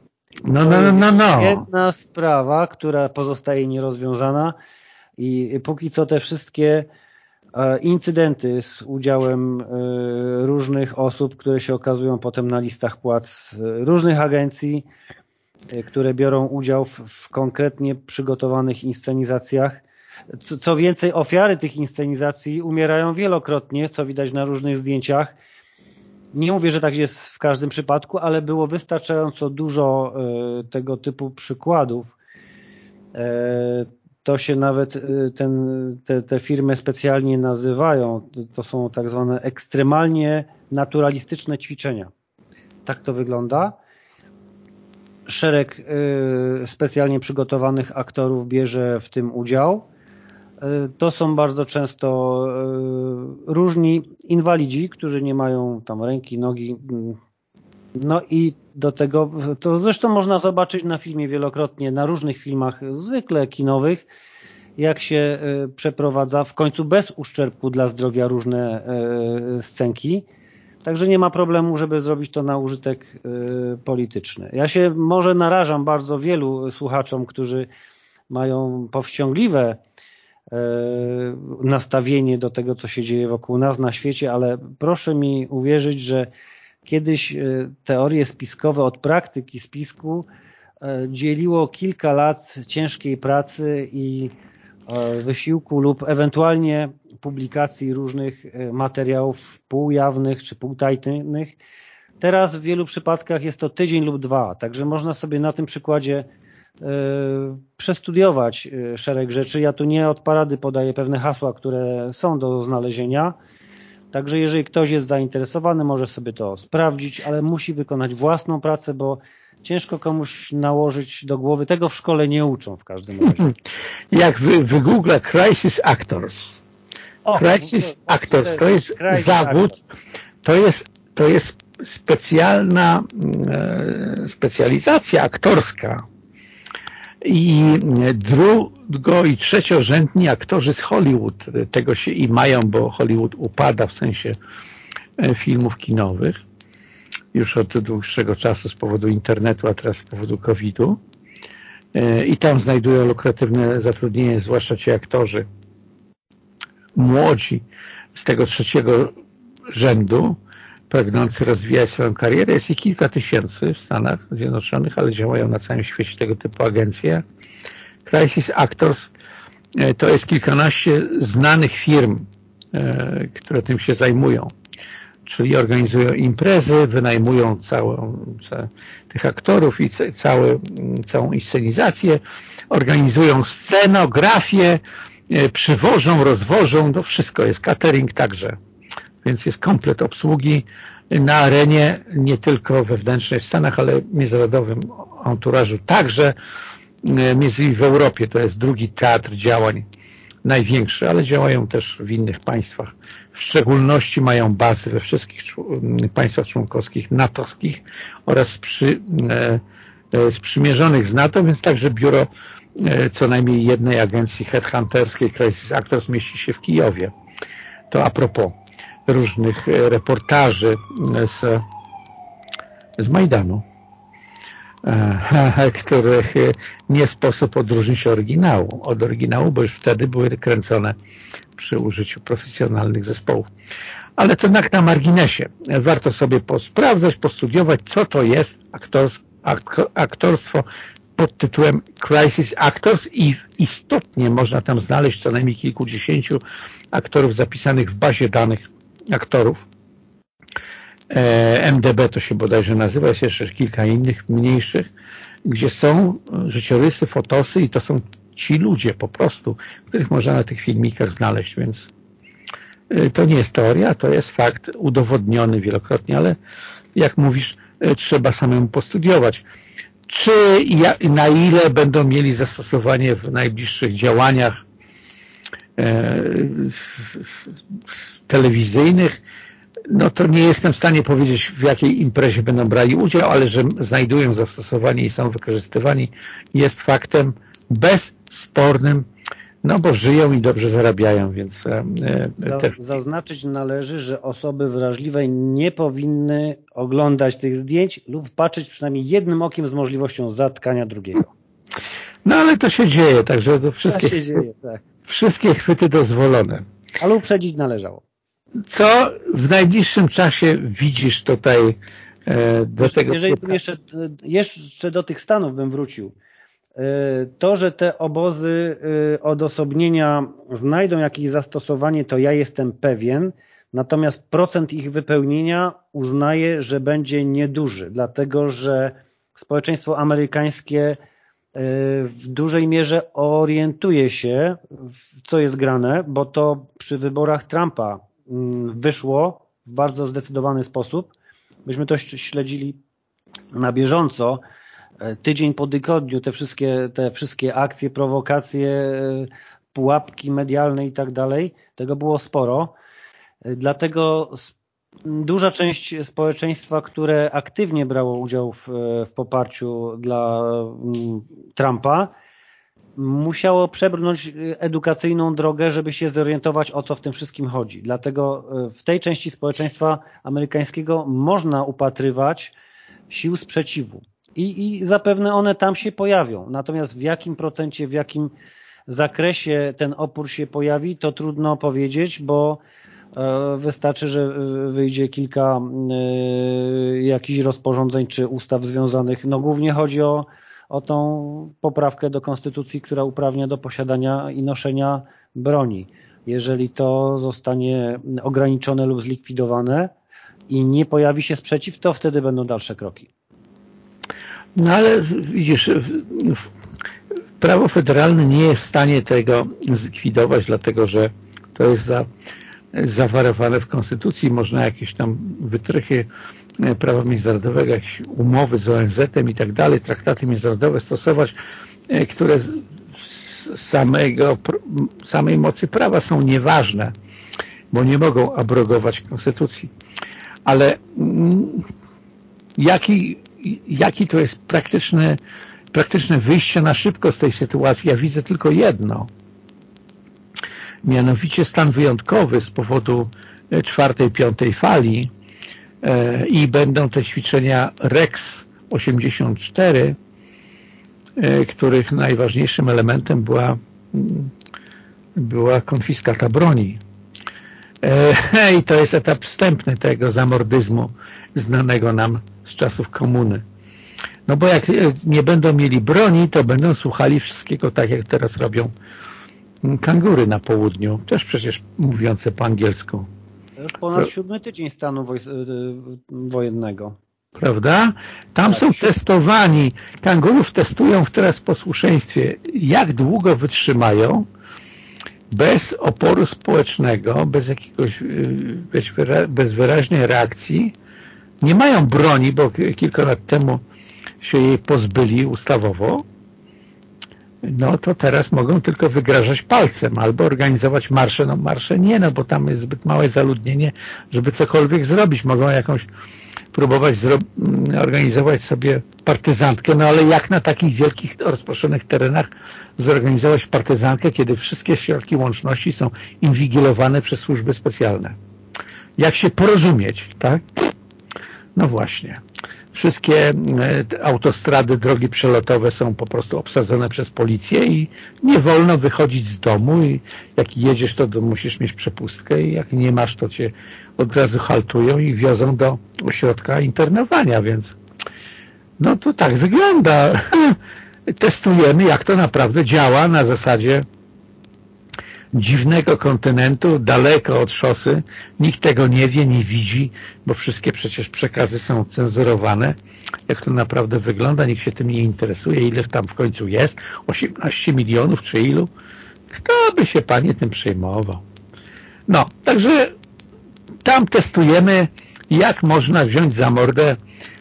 No, no, no, no, no. Jedna sprawa, która pozostaje nierozwiązana, i póki co te wszystkie e, incydenty z udziałem e, różnych osób, które się okazują potem na listach płac różnych agencji, e, które biorą udział w, w konkretnie przygotowanych inscenizacjach. Co, co, więcej, ofiary tych inscenizacji umierają wielokrotnie, co widać na różnych zdjęciach. Nie mówię, że tak jest w każdym przypadku, ale było wystarczająco dużo tego typu przykładów to się nawet y, ten, te, te firmy specjalnie nazywają, to są tak zwane ekstremalnie naturalistyczne ćwiczenia. tak to wygląda. Szereg specjalnie przygotowanych aktorów bierze w tym udział. To są bardzo często różni inwalidzi, którzy nie mają tam ręki, nogi, no i do tego, to zresztą można zobaczyć na filmie wielokrotnie, na różnych filmach, zwykle kinowych, jak się e, przeprowadza w końcu bez uszczerbku dla zdrowia różne e, scenki. Także nie ma problemu, żeby zrobić to na użytek e, polityczny. Ja się może narażam bardzo wielu słuchaczom, którzy mają powściągliwe nastawienie do tego, co się dzieje wokół nas na świecie, ale proszę mi uwierzyć, że Kiedyś e, teorie spiskowe od praktyki spisku e, dzieliło kilka lat ciężkiej pracy i e, wysiłku lub ewentualnie publikacji różnych materiałów półjawnych czy półtajnych. Teraz w wielu przypadkach jest to tydzień lub dwa, także można sobie na tym przykładzie przestudiować szereg rzeczy. Ja tu nie od parady podaję pewne hasła, które są do znalezienia, Także jeżeli ktoś jest zainteresowany, może sobie to sprawdzić, ale musi wykonać własną pracę, bo ciężko komuś nałożyć do głowy. Tego w szkole nie uczą w każdym [laughs] razie. Jak wy, wygoogla Crisis Actors. O, crisis Actors to jest zawód, actor. to jest, to jest specjalna e, specjalizacja aktorska i drugo i trzeciorzędni aktorzy z Hollywood tego się i mają, bo Hollywood upada w sensie e, filmów kinowych. Już od dłuższego czasu z powodu internetu, a teraz z powodu COVID-u. E, i tam znajdują lukratywne zatrudnienie, zwłaszcza ci aktorzy młodzi z tego trzeciego rzędu, pragnący rozwijać swoją karierę. Jest ich kilka tysięcy w Stanach Zjednoczonych, ale działają na całym świecie tego typu agencje. Crisis Actors e, to jest kilkanaście znanych firm, e, które tym się zajmują. Czyli organizują imprezy, wynajmują całą, tych aktorów i cały, całą inscenizację, organizują scenografię, e, przywożą, rozwożą, to wszystko jest, catering także więc jest komplet obsługi na arenie, nie tylko wewnętrznej w Stanach, ale międzynarodowym anturażu także, e, między innymi w Europie, to jest drugi teatr działań największy, ale działają też w innych państwach. W szczególności mają bazy we wszystkich państwach członkowskich natowskich oraz przy, e, e, sprzymierzonych z NATO, więc także biuro co najmniej jednej agencji headhunterskiej Crisis Actors mieści się w Kijowie. To a propos różnych e, reportaży z, z Majdanu, e, [laughs] których nie sposób odróżnić oryginału, od oryginału, bo już wtedy były kręcone przy użyciu profesjonalnych zespołów. Ale to jednak na marginesie. Warto sobie posprawdzać, postudiować, co to jest aktors, aktorstwo pod tytułem Crisis Actors i istotnie można tam znaleźć co najmniej kilkudziesięciu aktorów zapisanych w bazie danych aktorów. E, MDB to się bodajże nazywa, jest jeszcze kilka innych mniejszych, gdzie są życiorysy, fotosy i to są ci ludzie po prostu, których można na tych filmikach znaleźć, więc e, to nie jest teoria, to jest fakt udowodniony wielokrotnie, ale jak mówisz, e, trzeba samemu postudiować. Czy na ile będą mieli zastosowanie w najbliższych działaniach telewizyjnych, no to nie jestem w stanie powiedzieć w jakiej imprezie będą brali udział, ale że znajdują zastosowanie i są wykorzystywani jest faktem bezspornym, no bo żyją i dobrze zarabiają, więc... E, e, te... Zaznaczyć należy, że osoby wrażliwe nie powinny oglądać tych zdjęć lub patrzeć przynajmniej jednym okiem z możliwością zatkania drugiego. No ale to się dzieje, także to wszystkie, tak się dzieje, tak. Wszystkie chwyty dozwolone. Ale uprzedzić należało. Co w najbliższym czasie widzisz tutaj e, do tego? Jeżeli jeszcze, jeszcze do tych Stanów bym wrócił, e, to, że te obozy e, odosobnienia znajdą jakieś zastosowanie, to ja jestem pewien, natomiast procent ich wypełnienia uznaję, że będzie nieduży, dlatego że społeczeństwo amerykańskie w dużej mierze orientuje się, co jest grane, bo to przy wyborach Trumpa Mm, wyszło w bardzo zdecydowany sposób byśmy to śledzili na bieżąco, e, tydzień po tygodniu te wszystkie, te wszystkie akcje, prowokacje, e, pułapki medialne i tak dalej, tego było sporo. E, dlatego duża część społeczeństwa, które aktywnie brało udział w, w poparciu dla mm, Trumpa, musiało przebrnąć edukacyjną drogę, żeby się zorientować o co w tym wszystkim chodzi. Dlatego w tej części społeczeństwa amerykańskiego można upatrywać sił sprzeciwu. I, I zapewne one tam się pojawią. Natomiast w jakim procencie, w jakim zakresie ten opór się pojawi, to trudno powiedzieć, bo wystarczy, że e, wyjdzie kilka e, jakichś rozporządzeń czy ustaw związanych. No głównie chodzi o, o tą poprawkę do konstytucji, która uprawnia do posiadania i noszenia broni. Jeżeli to zostanie ograniczone lub zlikwidowane, i nie pojawi się sprzeciw, to wtedy będą dalsze kroki. No ale widzisz, prawo federalne nie jest w stanie tego zlikwidować, dlatego że to jest za, zawarowane w Konstytucji. Można jakieś tam wytrychy e, prawa międzynarodowego, jakieś umowy z ONZ-em i tak dalej, traktaty międzynarodowe stosować, e, które z samego, samej mocy prawa są nieważne, bo nie mogą abrogować Konstytucji ale mm, jaki, jaki to jest praktyczne, praktyczne wyjście na szybko z tej sytuacji? Ja widzę tylko jedno. Mianowicie stan wyjątkowy z powodu e, czwartej, piątej fali e, i będą te ćwiczenia REX 84, e, których najważniejszym elementem była, mm, była konfiskata broni. [laughs] I to jest etap wstępny tego zamordyzmu znanego nam z czasów komuny. No bo jak nie będą mieli broni, to będą słuchali wszystkiego tak, jak teraz robią kangury na południu, też przecież mówiące po angielsku. Już ponad to... siódmy tydzień stanu woj... wojennego. Prawda? Tam tak. są testowani. Kangurów testują teraz w posłuszeństwie. Jak długo wytrzymają, bez oporu społecznego, bez jakiegoś y, bez wyraźnej reakcji nie mają broni, bo kilka lat temu się jej pozbyli ustawowo, no to teraz mogą tylko wygrażać palcem albo organizować marsze. No marsze nie, no bo tam jest zbyt małe zaludnienie, żeby cokolwiek zrobić. Mogą jakąś próbować organizować sobie partyzantkę, no ale jak na takich wielkich, rozproszonych terenach zorganizować partyzantkę, kiedy wszystkie środki łączności są inwigilowane przez służby specjalne? Jak się porozumieć, tak? No właśnie. Wszystkie e, autostrady, drogi przelotowe są po prostu obsadzone przez policję i nie wolno wychodzić z domu i jak jedziesz, to musisz mieć przepustkę i jak nie masz, to cię od razu haltują i wiozą do ośrodka internowania, więc no to tak wygląda. [laughs] Testujemy, jak to naprawdę działa na zasadzie dziwnego kontynentu, daleko od szosy. Nikt tego nie wie, nie widzi, bo wszystkie przecież przekazy są cenzurowane. Jak to naprawdę wygląda, nikt się tym nie interesuje. Ile tam w końcu jest? 18 milionów czy ilu? Kto by się, panie, tym przejmował? No, także tam testujemy, jak można wziąć za mordę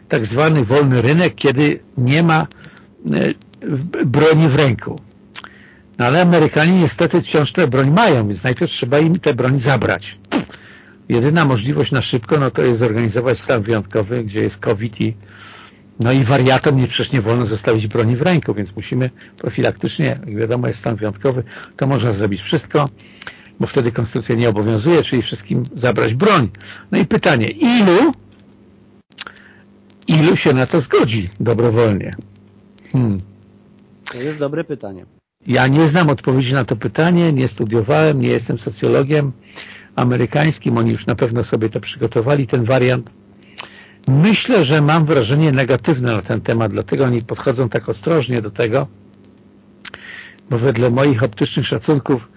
tak zwany wolny rynek, kiedy nie ma e, broni w ręku. No ale Amerykanie niestety wciąż tę broń mają, więc najpierw trzeba im tę broń zabrać. Jedyna możliwość na szybko no to jest zorganizować stan wyjątkowy, gdzie jest COVID i no i wariatom nie przecież nie wolno zostawić broni w ręku, więc musimy profilaktycznie, jak wiadomo jest stan wyjątkowy, to można zrobić wszystko bo wtedy konstytucja nie obowiązuje, czyli wszystkim zabrać broń. No i pytanie, ilu ilu się na to zgodzi dobrowolnie? Hmm. To jest dobre pytanie. Ja nie znam odpowiedzi na to pytanie, nie studiowałem, nie jestem socjologiem amerykańskim, oni już na pewno sobie to przygotowali, ten wariant. Myślę, że mam wrażenie negatywne na ten temat, dlatego oni podchodzą tak ostrożnie do tego, bo wedle moich optycznych szacunków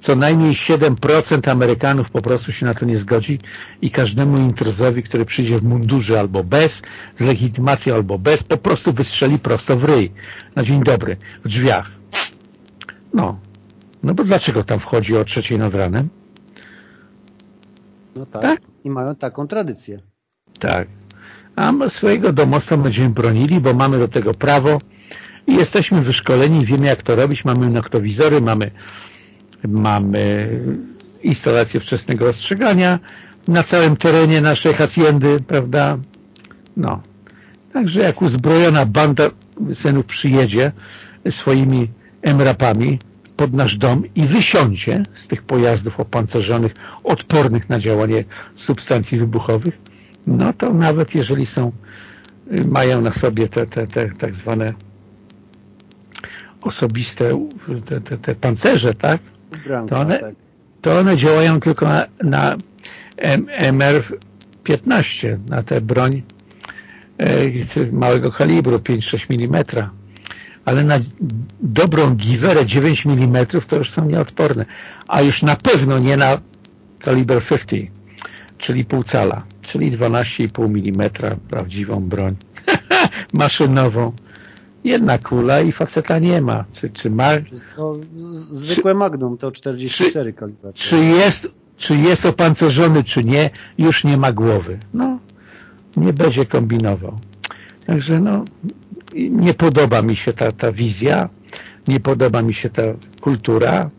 co najmniej 7% Amerykanów po prostu się na to nie zgodzi i każdemu intruzowi, który przyjdzie w mundurze albo bez, z albo bez, po prostu wystrzeli prosto w ryj. Na dzień dobry, w drzwiach. No. No bo dlaczego tam wchodzi o trzeciej nad ranem? No tak. tak. I mają taką tradycję. Tak. a swojego domostwa będziemy bronili, bo mamy do tego prawo i jesteśmy wyszkoleni, wiemy jak to robić, mamy noktowizory, mamy, mamy instalację wczesnego ostrzegania na całym terenie naszej haciendy, prawda? No. Także jak uzbrojona banda synów przyjedzie swoimi emrapami pod nasz dom i wysiądzie z tych pojazdów opancerzonych, odpornych na działanie substancji wybuchowych, no to nawet jeżeli są, y, mają na sobie te, te, te tak zwane osobiste te, te, te pancerze, tak? To one, tak. to one działają tylko na, na MR-15, na tę broń e, małego kalibru, 5-6 mm. Ale na dobrą giwerę 9 mm to już są nieodporne. A już na pewno nie na kaliber 50, czyli pół cala, czyli 12,5 mm prawdziwą broń [laughs] maszynową jedna kula i faceta nie ma. Czy, czy ma... To zwykłe czy, Magnum to 44 kaliber. Czy jest, czy jest opancerzony, czy nie, już nie ma głowy. No, nie będzie kombinował. Także no, nie podoba mi się ta, ta wizja, nie podoba mi się ta kultura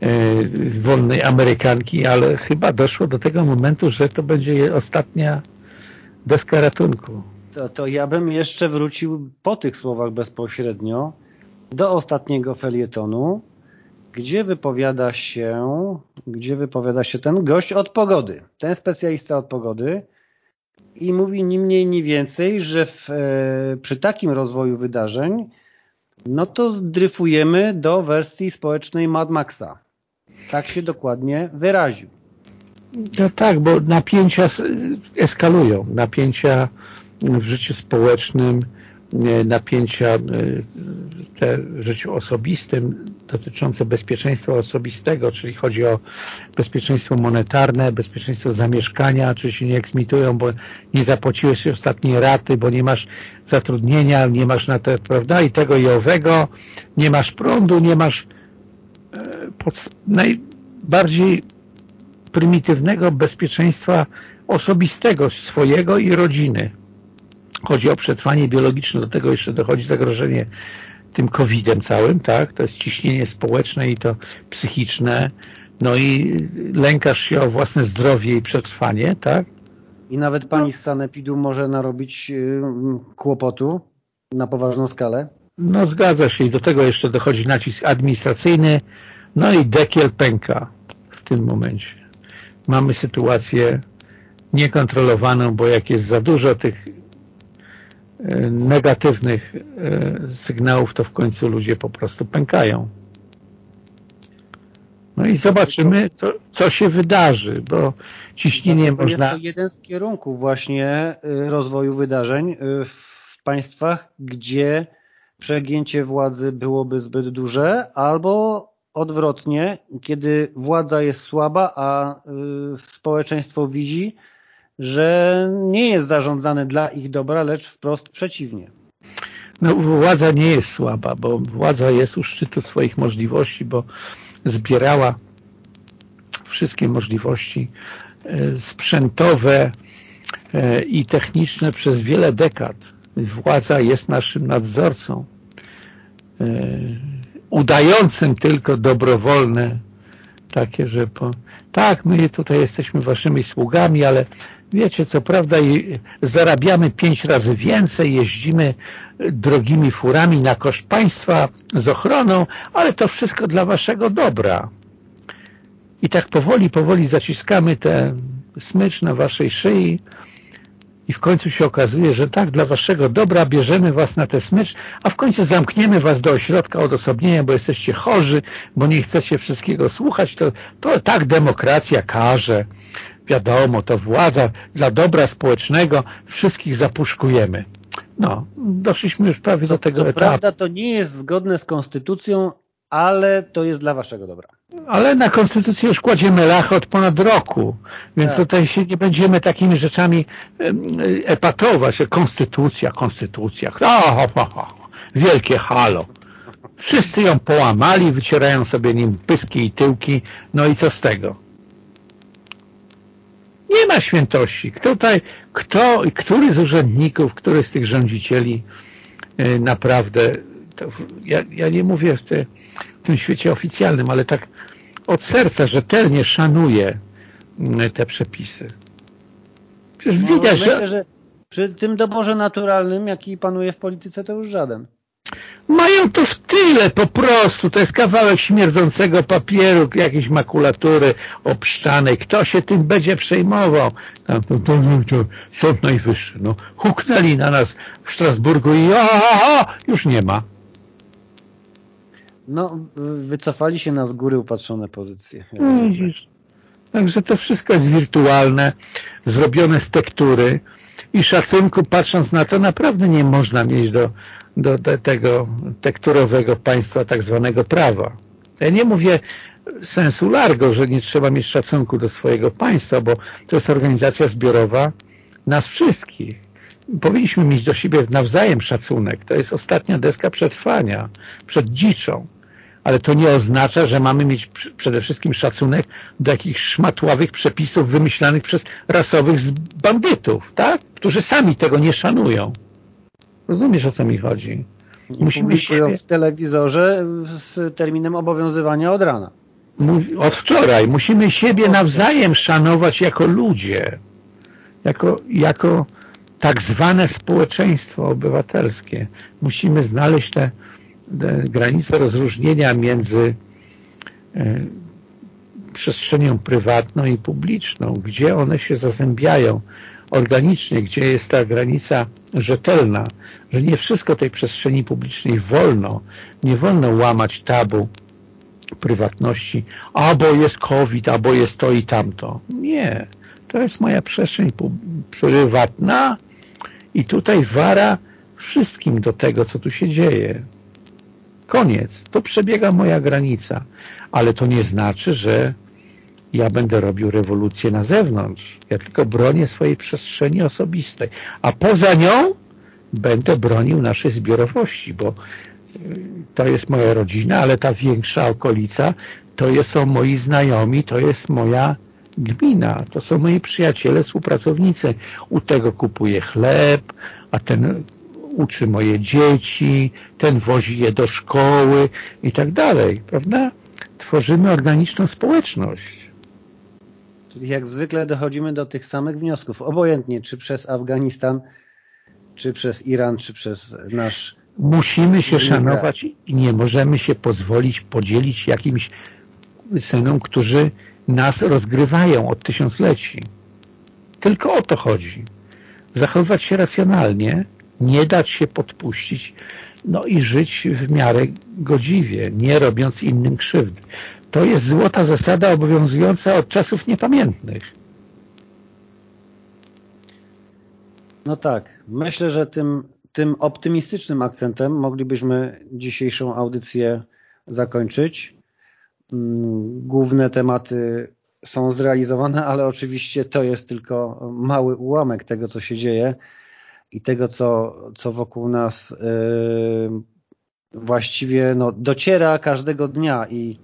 yy, wolnej Amerykanki, ale chyba doszło do tego momentu, że to będzie ostatnia deska ratunku. To, to ja bym jeszcze wrócił po tych słowach bezpośrednio do ostatniego felietonu, gdzie wypowiada się, gdzie wypowiada się ten gość od pogody, ten specjalista od pogody i mówi ni mniej, ni więcej, że w, e, przy takim rozwoju wydarzeń no to dryfujemy do wersji społecznej Mad Maxa. Tak się dokładnie wyraził. No tak, bo napięcia eskalują, napięcia w życiu społecznym, napięcia e, te w życiu osobistym dotyczące bezpieczeństwa osobistego, czyli chodzi o bezpieczeństwo monetarne, bezpieczeństwo zamieszkania, czy się nie eksmitują, bo nie zapłaciłeś ostatniej raty, bo nie masz zatrudnienia, nie masz na te, prawda, i tego i owego, nie masz prądu, nie masz e, pod, najbardziej prymitywnego bezpieczeństwa osobistego swojego i rodziny chodzi o przetrwanie biologiczne, do tego jeszcze dochodzi zagrożenie tym COVID-em całym, tak? To jest ciśnienie społeczne i to psychiczne, no i lękasz się o własne zdrowie i przetrwanie, tak? I nawet pani z Sanepidu może narobić y, kłopotu na poważną skalę? No zgadza się i do tego jeszcze dochodzi nacisk administracyjny, no i dekiel pęka w tym momencie. Mamy sytuację niekontrolowaną, bo jak jest za dużo tych negatywnych e, sygnałów, to w końcu ludzie po prostu pękają. No i zobaczymy, co, co się wydarzy, bo ciśnienie to można... Jest to jeden z kierunków właśnie e, rozwoju wydarzeń e, w państwach, gdzie przegięcie władzy byłoby zbyt duże, albo odwrotnie, kiedy władza jest słaba, a społeczeństwo widzi, że nie jest zarządzany dla ich dobra, lecz wprost przeciwnie. No, władza nie jest słaba, bo władza jest u szczytu swoich możliwości, bo zbierała wszystkie możliwości e, sprzętowe e, i techniczne przez wiele dekad. Władza jest naszym nadzorcą, e, udającym tylko dobrowolne takie, że po, tak, my tutaj jesteśmy waszymi sługami, ale wiecie, co prawda zarabiamy pięć razy więcej, jeździmy drogimi furami na koszt państwa z ochroną, ale to wszystko dla waszego dobra. I tak powoli, powoli zaciskamy ten smycz na waszej szyi i w końcu się okazuje, że tak, dla waszego dobra bierzemy was na tę smycz, a w końcu zamkniemy was do ośrodka odosobnienia, bo jesteście chorzy, bo nie chcecie wszystkiego słuchać, to, to tak demokracja każe wiadomo, to władza dla dobra społecznego, wszystkich zapuszkujemy. No, doszliśmy już prawie do tego to etapu. prawda, to nie jest zgodne z konstytucją, ale to jest dla waszego dobra. Ale na konstytucję już kładziemy lachę od ponad roku, więc tak. tutaj się nie będziemy takimi rzeczami epatować. Konstytucja, konstytucja. ho, ho, ho. Wielkie halo. Wszyscy ją połamali, wycierają sobie nim pyski i tyłki, no i co z tego? Ma świętości. Tutaj, kto, który z urzędników, który z tych rządzicieli e, naprawdę, ja, ja, nie mówię w, te, w tym świecie oficjalnym, ale tak od serca rzetelnie szanuje te przepisy. Przecież no, widać, myślę, że... że przy tym doborze naturalnym, jaki panuje w polityce, to już żaden. Mają to w tyle po prostu. To jest kawałek śmierdzącego papieru, jakiejś makulatury obszczanej. Kto się tym będzie przejmował? Tam, to, to, to, Sąd Najwyższy. No, huknęli na nas w Strasburgu i o, o, o, już nie ma. No, wycofali się na z góry upatrzone pozycje. No, widzisz. Także to wszystko jest wirtualne, zrobione z tektury i szacunku patrząc na to naprawdę nie można mieć do, do, do tego tekturowego państwa tak zwanego prawa. Ja nie mówię sensu largo, że nie trzeba mieć szacunku do swojego państwa, bo to jest organizacja zbiorowa nas wszystkich. Powinniśmy mieć do siebie nawzajem szacunek. To jest ostatnia deska przetrwania przed dziczą ale to nie oznacza, że mamy mieć przede wszystkim szacunek do jakichś szmatławych przepisów wymyślanych przez rasowych bandytów, tak? którzy sami tego nie szanują. Rozumiesz, o co mi chodzi? Musimy siebie... w telewizorze z terminem obowiązywania od rana. Od wczoraj. Musimy siebie nawzajem szanować jako ludzie. Jako, jako tak zwane społeczeństwo obywatelskie. Musimy znaleźć te granice rozróżnienia między e, przestrzenią prywatną i publiczną, gdzie one się zazębiają organicznie, gdzie jest ta granica rzetelna, że nie wszystko tej przestrzeni publicznej wolno, nie wolno łamać tabu prywatności, albo jest COVID, albo jest to i tamto. Nie, to jest moja przestrzeń prywatna i tutaj wara wszystkim do tego, co tu się dzieje. Koniec. Tu przebiega moja granica. Ale to nie znaczy, że ja będę robił rewolucję na zewnątrz. Ja tylko bronię swojej przestrzeni osobistej. A poza nią będę bronił naszej zbiorowości, bo y, to jest moja rodzina, ale ta większa okolica to są moi znajomi, to jest moja gmina, to są moi przyjaciele, współpracownicy. U tego kupuję chleb, a ten uczy moje dzieci, ten wozi je do szkoły i tak dalej, prawda? Tworzymy organiczną społeczność. Czyli jak zwykle dochodzimy do tych samych wniosków, obojętnie czy przez Afganistan, czy przez Iran, czy przez nasz... Musimy się szanować i nie możemy się pozwolić podzielić jakimś synom, którzy nas rozgrywają od tysiącleci. Tylko o to chodzi. Zachowywać się racjonalnie, nie dać się podpuścić, no i żyć w miarę godziwie, nie robiąc innym krzywdy. To jest złota zasada obowiązująca od czasów niepamiętnych. No tak. Myślę, że tym, tym optymistycznym akcentem moglibyśmy dzisiejszą audycję zakończyć. Mm, główne tematy są zrealizowane, ale oczywiście to jest tylko mały ułamek tego, co się dzieje i tego, co, co wokół nas yy, właściwie no, dociera każdego dnia i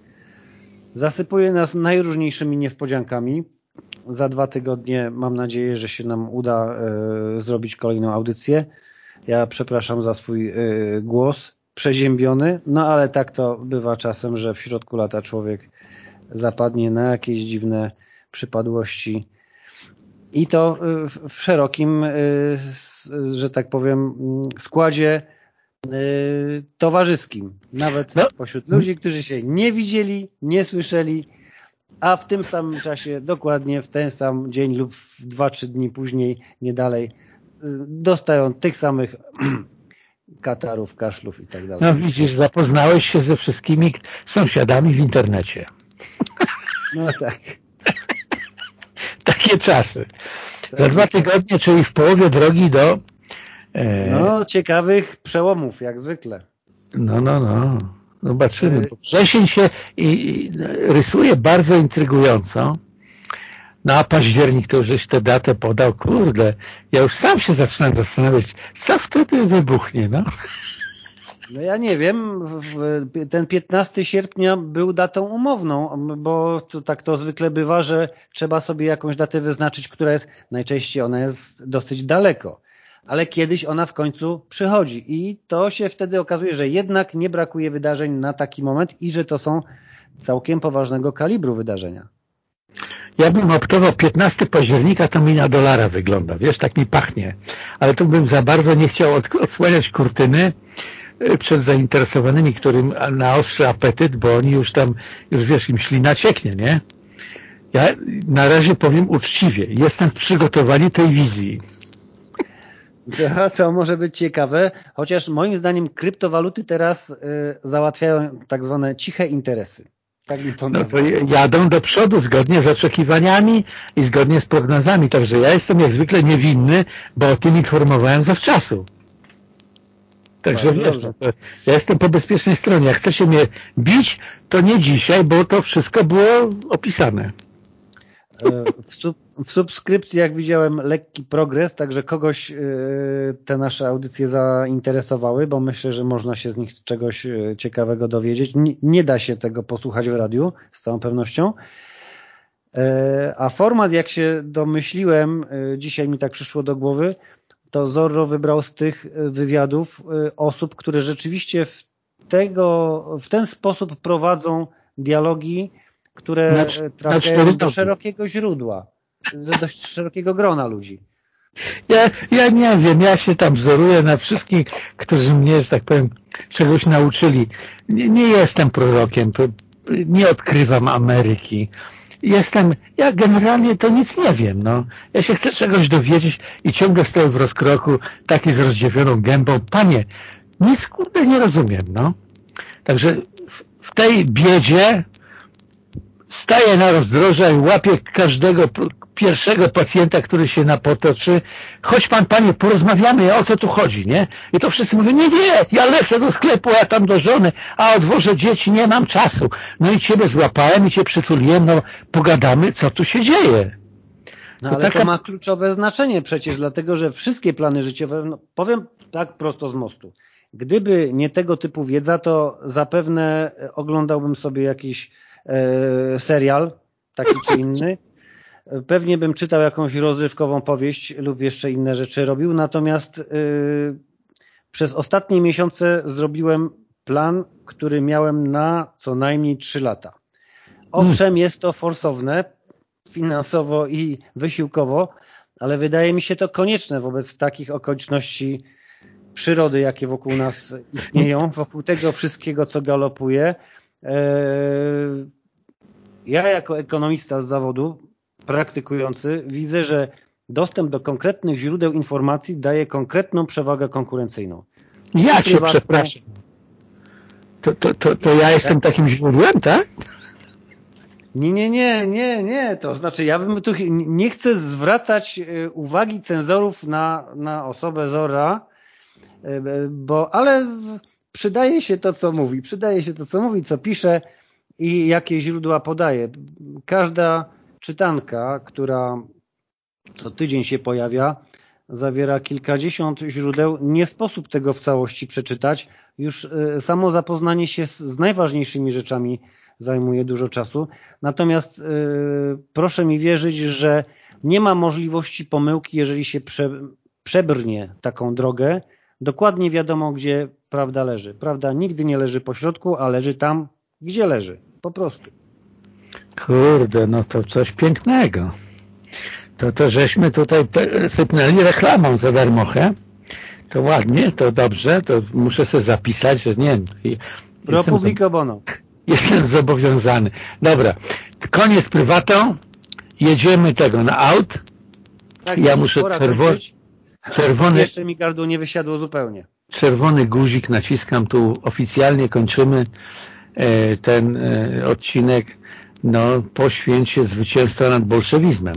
zasypuje nas najróżniejszymi niespodziankami. Za dwa tygodnie mam nadzieję, że się nam uda yy, zrobić kolejną audycję. Ja przepraszam za swój yy, głos przeziębiony, no ale tak to bywa czasem, że w środku lata człowiek zapadnie na jakieś dziwne przypadłości i to w szerokim że tak powiem, składzie y, towarzyskim. Nawet no. pośród ludzi, którzy się nie widzieli, nie słyszeli, a w tym samym czasie, dokładnie w ten sam dzień lub dwa, trzy dni później, nie dalej, y, dostają tych samych [clears throat] katarów, kaszlów i tak dalej. No widzisz, zapoznałeś się ze wszystkimi sąsiadami w internecie. No tak. [laughs] Takie czasy. Za dwa tygodnie, czyli w połowie drogi do... E... No, ciekawych przełomów, jak zwykle. No, no, no. Zobaczymy. Wrzesień się i, i rysuje bardzo intrygująco. No a październik to już tę datę podał. Kurde, ja już sam się zaczynam zastanawiać, co wtedy wybuchnie, no. No ja nie wiem, ten 15 sierpnia był datą umowną, bo to, tak to zwykle bywa, że trzeba sobie jakąś datę wyznaczyć, która jest, najczęściej ona jest dosyć daleko, ale kiedyś ona w końcu przychodzi i to się wtedy okazuje, że jednak nie brakuje wydarzeń na taki moment i że to są całkiem poważnego kalibru wydarzenia. Ja bym optował 15 października, to mi na dolara wygląda, wiesz, tak mi pachnie. Ale tu bym za bardzo nie chciał odsłaniać kurtyny przed zainteresowanymi, którym naostrzy apetyt, bo oni już tam, już wiesz, im ślina cieknie, nie? Ja na razie powiem uczciwie, jestem w przygotowaniu tej wizji. To, to może być ciekawe, chociaż moim zdaniem kryptowaluty teraz y, załatwiają tak zwane ciche interesy. Tak mi to no to jadą do przodu zgodnie z oczekiwaniami i zgodnie z prognozami. Także ja jestem jak zwykle niewinny, bo o tym informowałem zawczasu. Także wiesz, ja jestem po bezpiecznej stronie. Jak chcecie mnie bić, to nie dzisiaj, bo to wszystko było opisane. E, w, sub, w subskrypcji, jak widziałem, lekki progres, także kogoś e, te nasze audycje zainteresowały, bo myślę, że można się z nich czegoś e, ciekawego dowiedzieć. Nie, nie da się tego posłuchać w radiu, z całą pewnością. A format, jak się domyśliłem, dzisiaj mi tak przyszło do głowy, to Zorro wybrał z tych wywiadów osób, które rzeczywiście w, tego, w ten sposób prowadzą dialogi, które na, trafiają na do szerokiego źródła, do dość szerokiego grona ludzi. Ja, ja nie wiem, ja się tam wzoruję na wszystkich, którzy mnie, że tak powiem, czegoś nauczyli. Nie, nie jestem prorokiem, nie odkrywam Ameryki. Jestem, ja generalnie to nic nie wiem, no. Ja się chcę czegoś dowiedzieć i ciągle stoję w rozkroku, taki z rozdziewioną gębą. Panie, nic kurde nie rozumiem, no. Także w tej biedzie staje na rozdrożach, łapie każdego pierwszego pacjenta, który się napotoczy. Chodź pan, panie, porozmawiamy, o co tu chodzi, nie? I to wszyscy mówią, nie, nie, ja lecę do sklepu, ja tam do żony, a odwożę dzieci, nie mam czasu. No i ciebie złapałem i cię przytuliłem, no pogadamy, co tu się dzieje. No to ale taka... to ma kluczowe znaczenie przecież, dlatego że wszystkie plany życiowe, no, powiem tak prosto z mostu, gdyby nie tego typu wiedza, to zapewne oglądałbym sobie jakiś E, serial, taki czy inny. Pewnie bym czytał jakąś rozrywkową powieść lub jeszcze inne rzeczy robił, natomiast e, przez ostatnie miesiące zrobiłem plan, który miałem na co najmniej 3 lata. Owszem, jest to forsowne finansowo i wysiłkowo, ale wydaje mi się to konieczne wobec takich okoliczności przyrody, jakie wokół nas istnieją, [laughs] wokół tego wszystkiego, co galopuje. E, ja jako ekonomista z zawodu, praktykujący, widzę, że dostęp do konkretnych źródeł informacji daje konkretną przewagę konkurencyjną. Ja cię przepraszam. To, to, to, to ja jestem takim źródłem, tak? Nie, nie, nie, nie, nie. To znaczy, ja bym tu nie chcę zwracać e, uwagi cenzorów na, na osobę Zora, e, bo, ale przydaje się to, co mówi. Przydaje się to, co mówi, co pisze i jakie źródła podaje. Każda czytanka, która co tydzień się pojawia, zawiera kilkadziesiąt źródeł. Nie sposób tego w całości przeczytać. Już e, samo zapoznanie się z najważniejszymi rzeczami zajmuje dużo czasu. Natomiast yy, proszę mi wierzyć, że nie ma możliwości pomyłki, jeżeli się prze, przebrnie taką drogę. Dokładnie wiadomo, gdzie prawda leży. Prawda nigdy nie leży po środku, a leży tam, gdzie leży. Po prostu. Kurde, no to coś pięknego. To, to żeśmy tutaj sypnęli reklamą za darmochę. To ładnie, to dobrze, to muszę sobie zapisać, że nie Pro publico bono. [laughs] Jestem zobowiązany. Dobra, koniec prywatą. Jedziemy tego na aut. Tak, ja muszę czerwony... czerwony... Jeszcze mi gardło nie wysiadło zupełnie. Czerwony guzik naciskam tu oficjalnie, kończymy. E, ten e, odcinek no, poświęć się zwycięstwa nad bolszewizmem.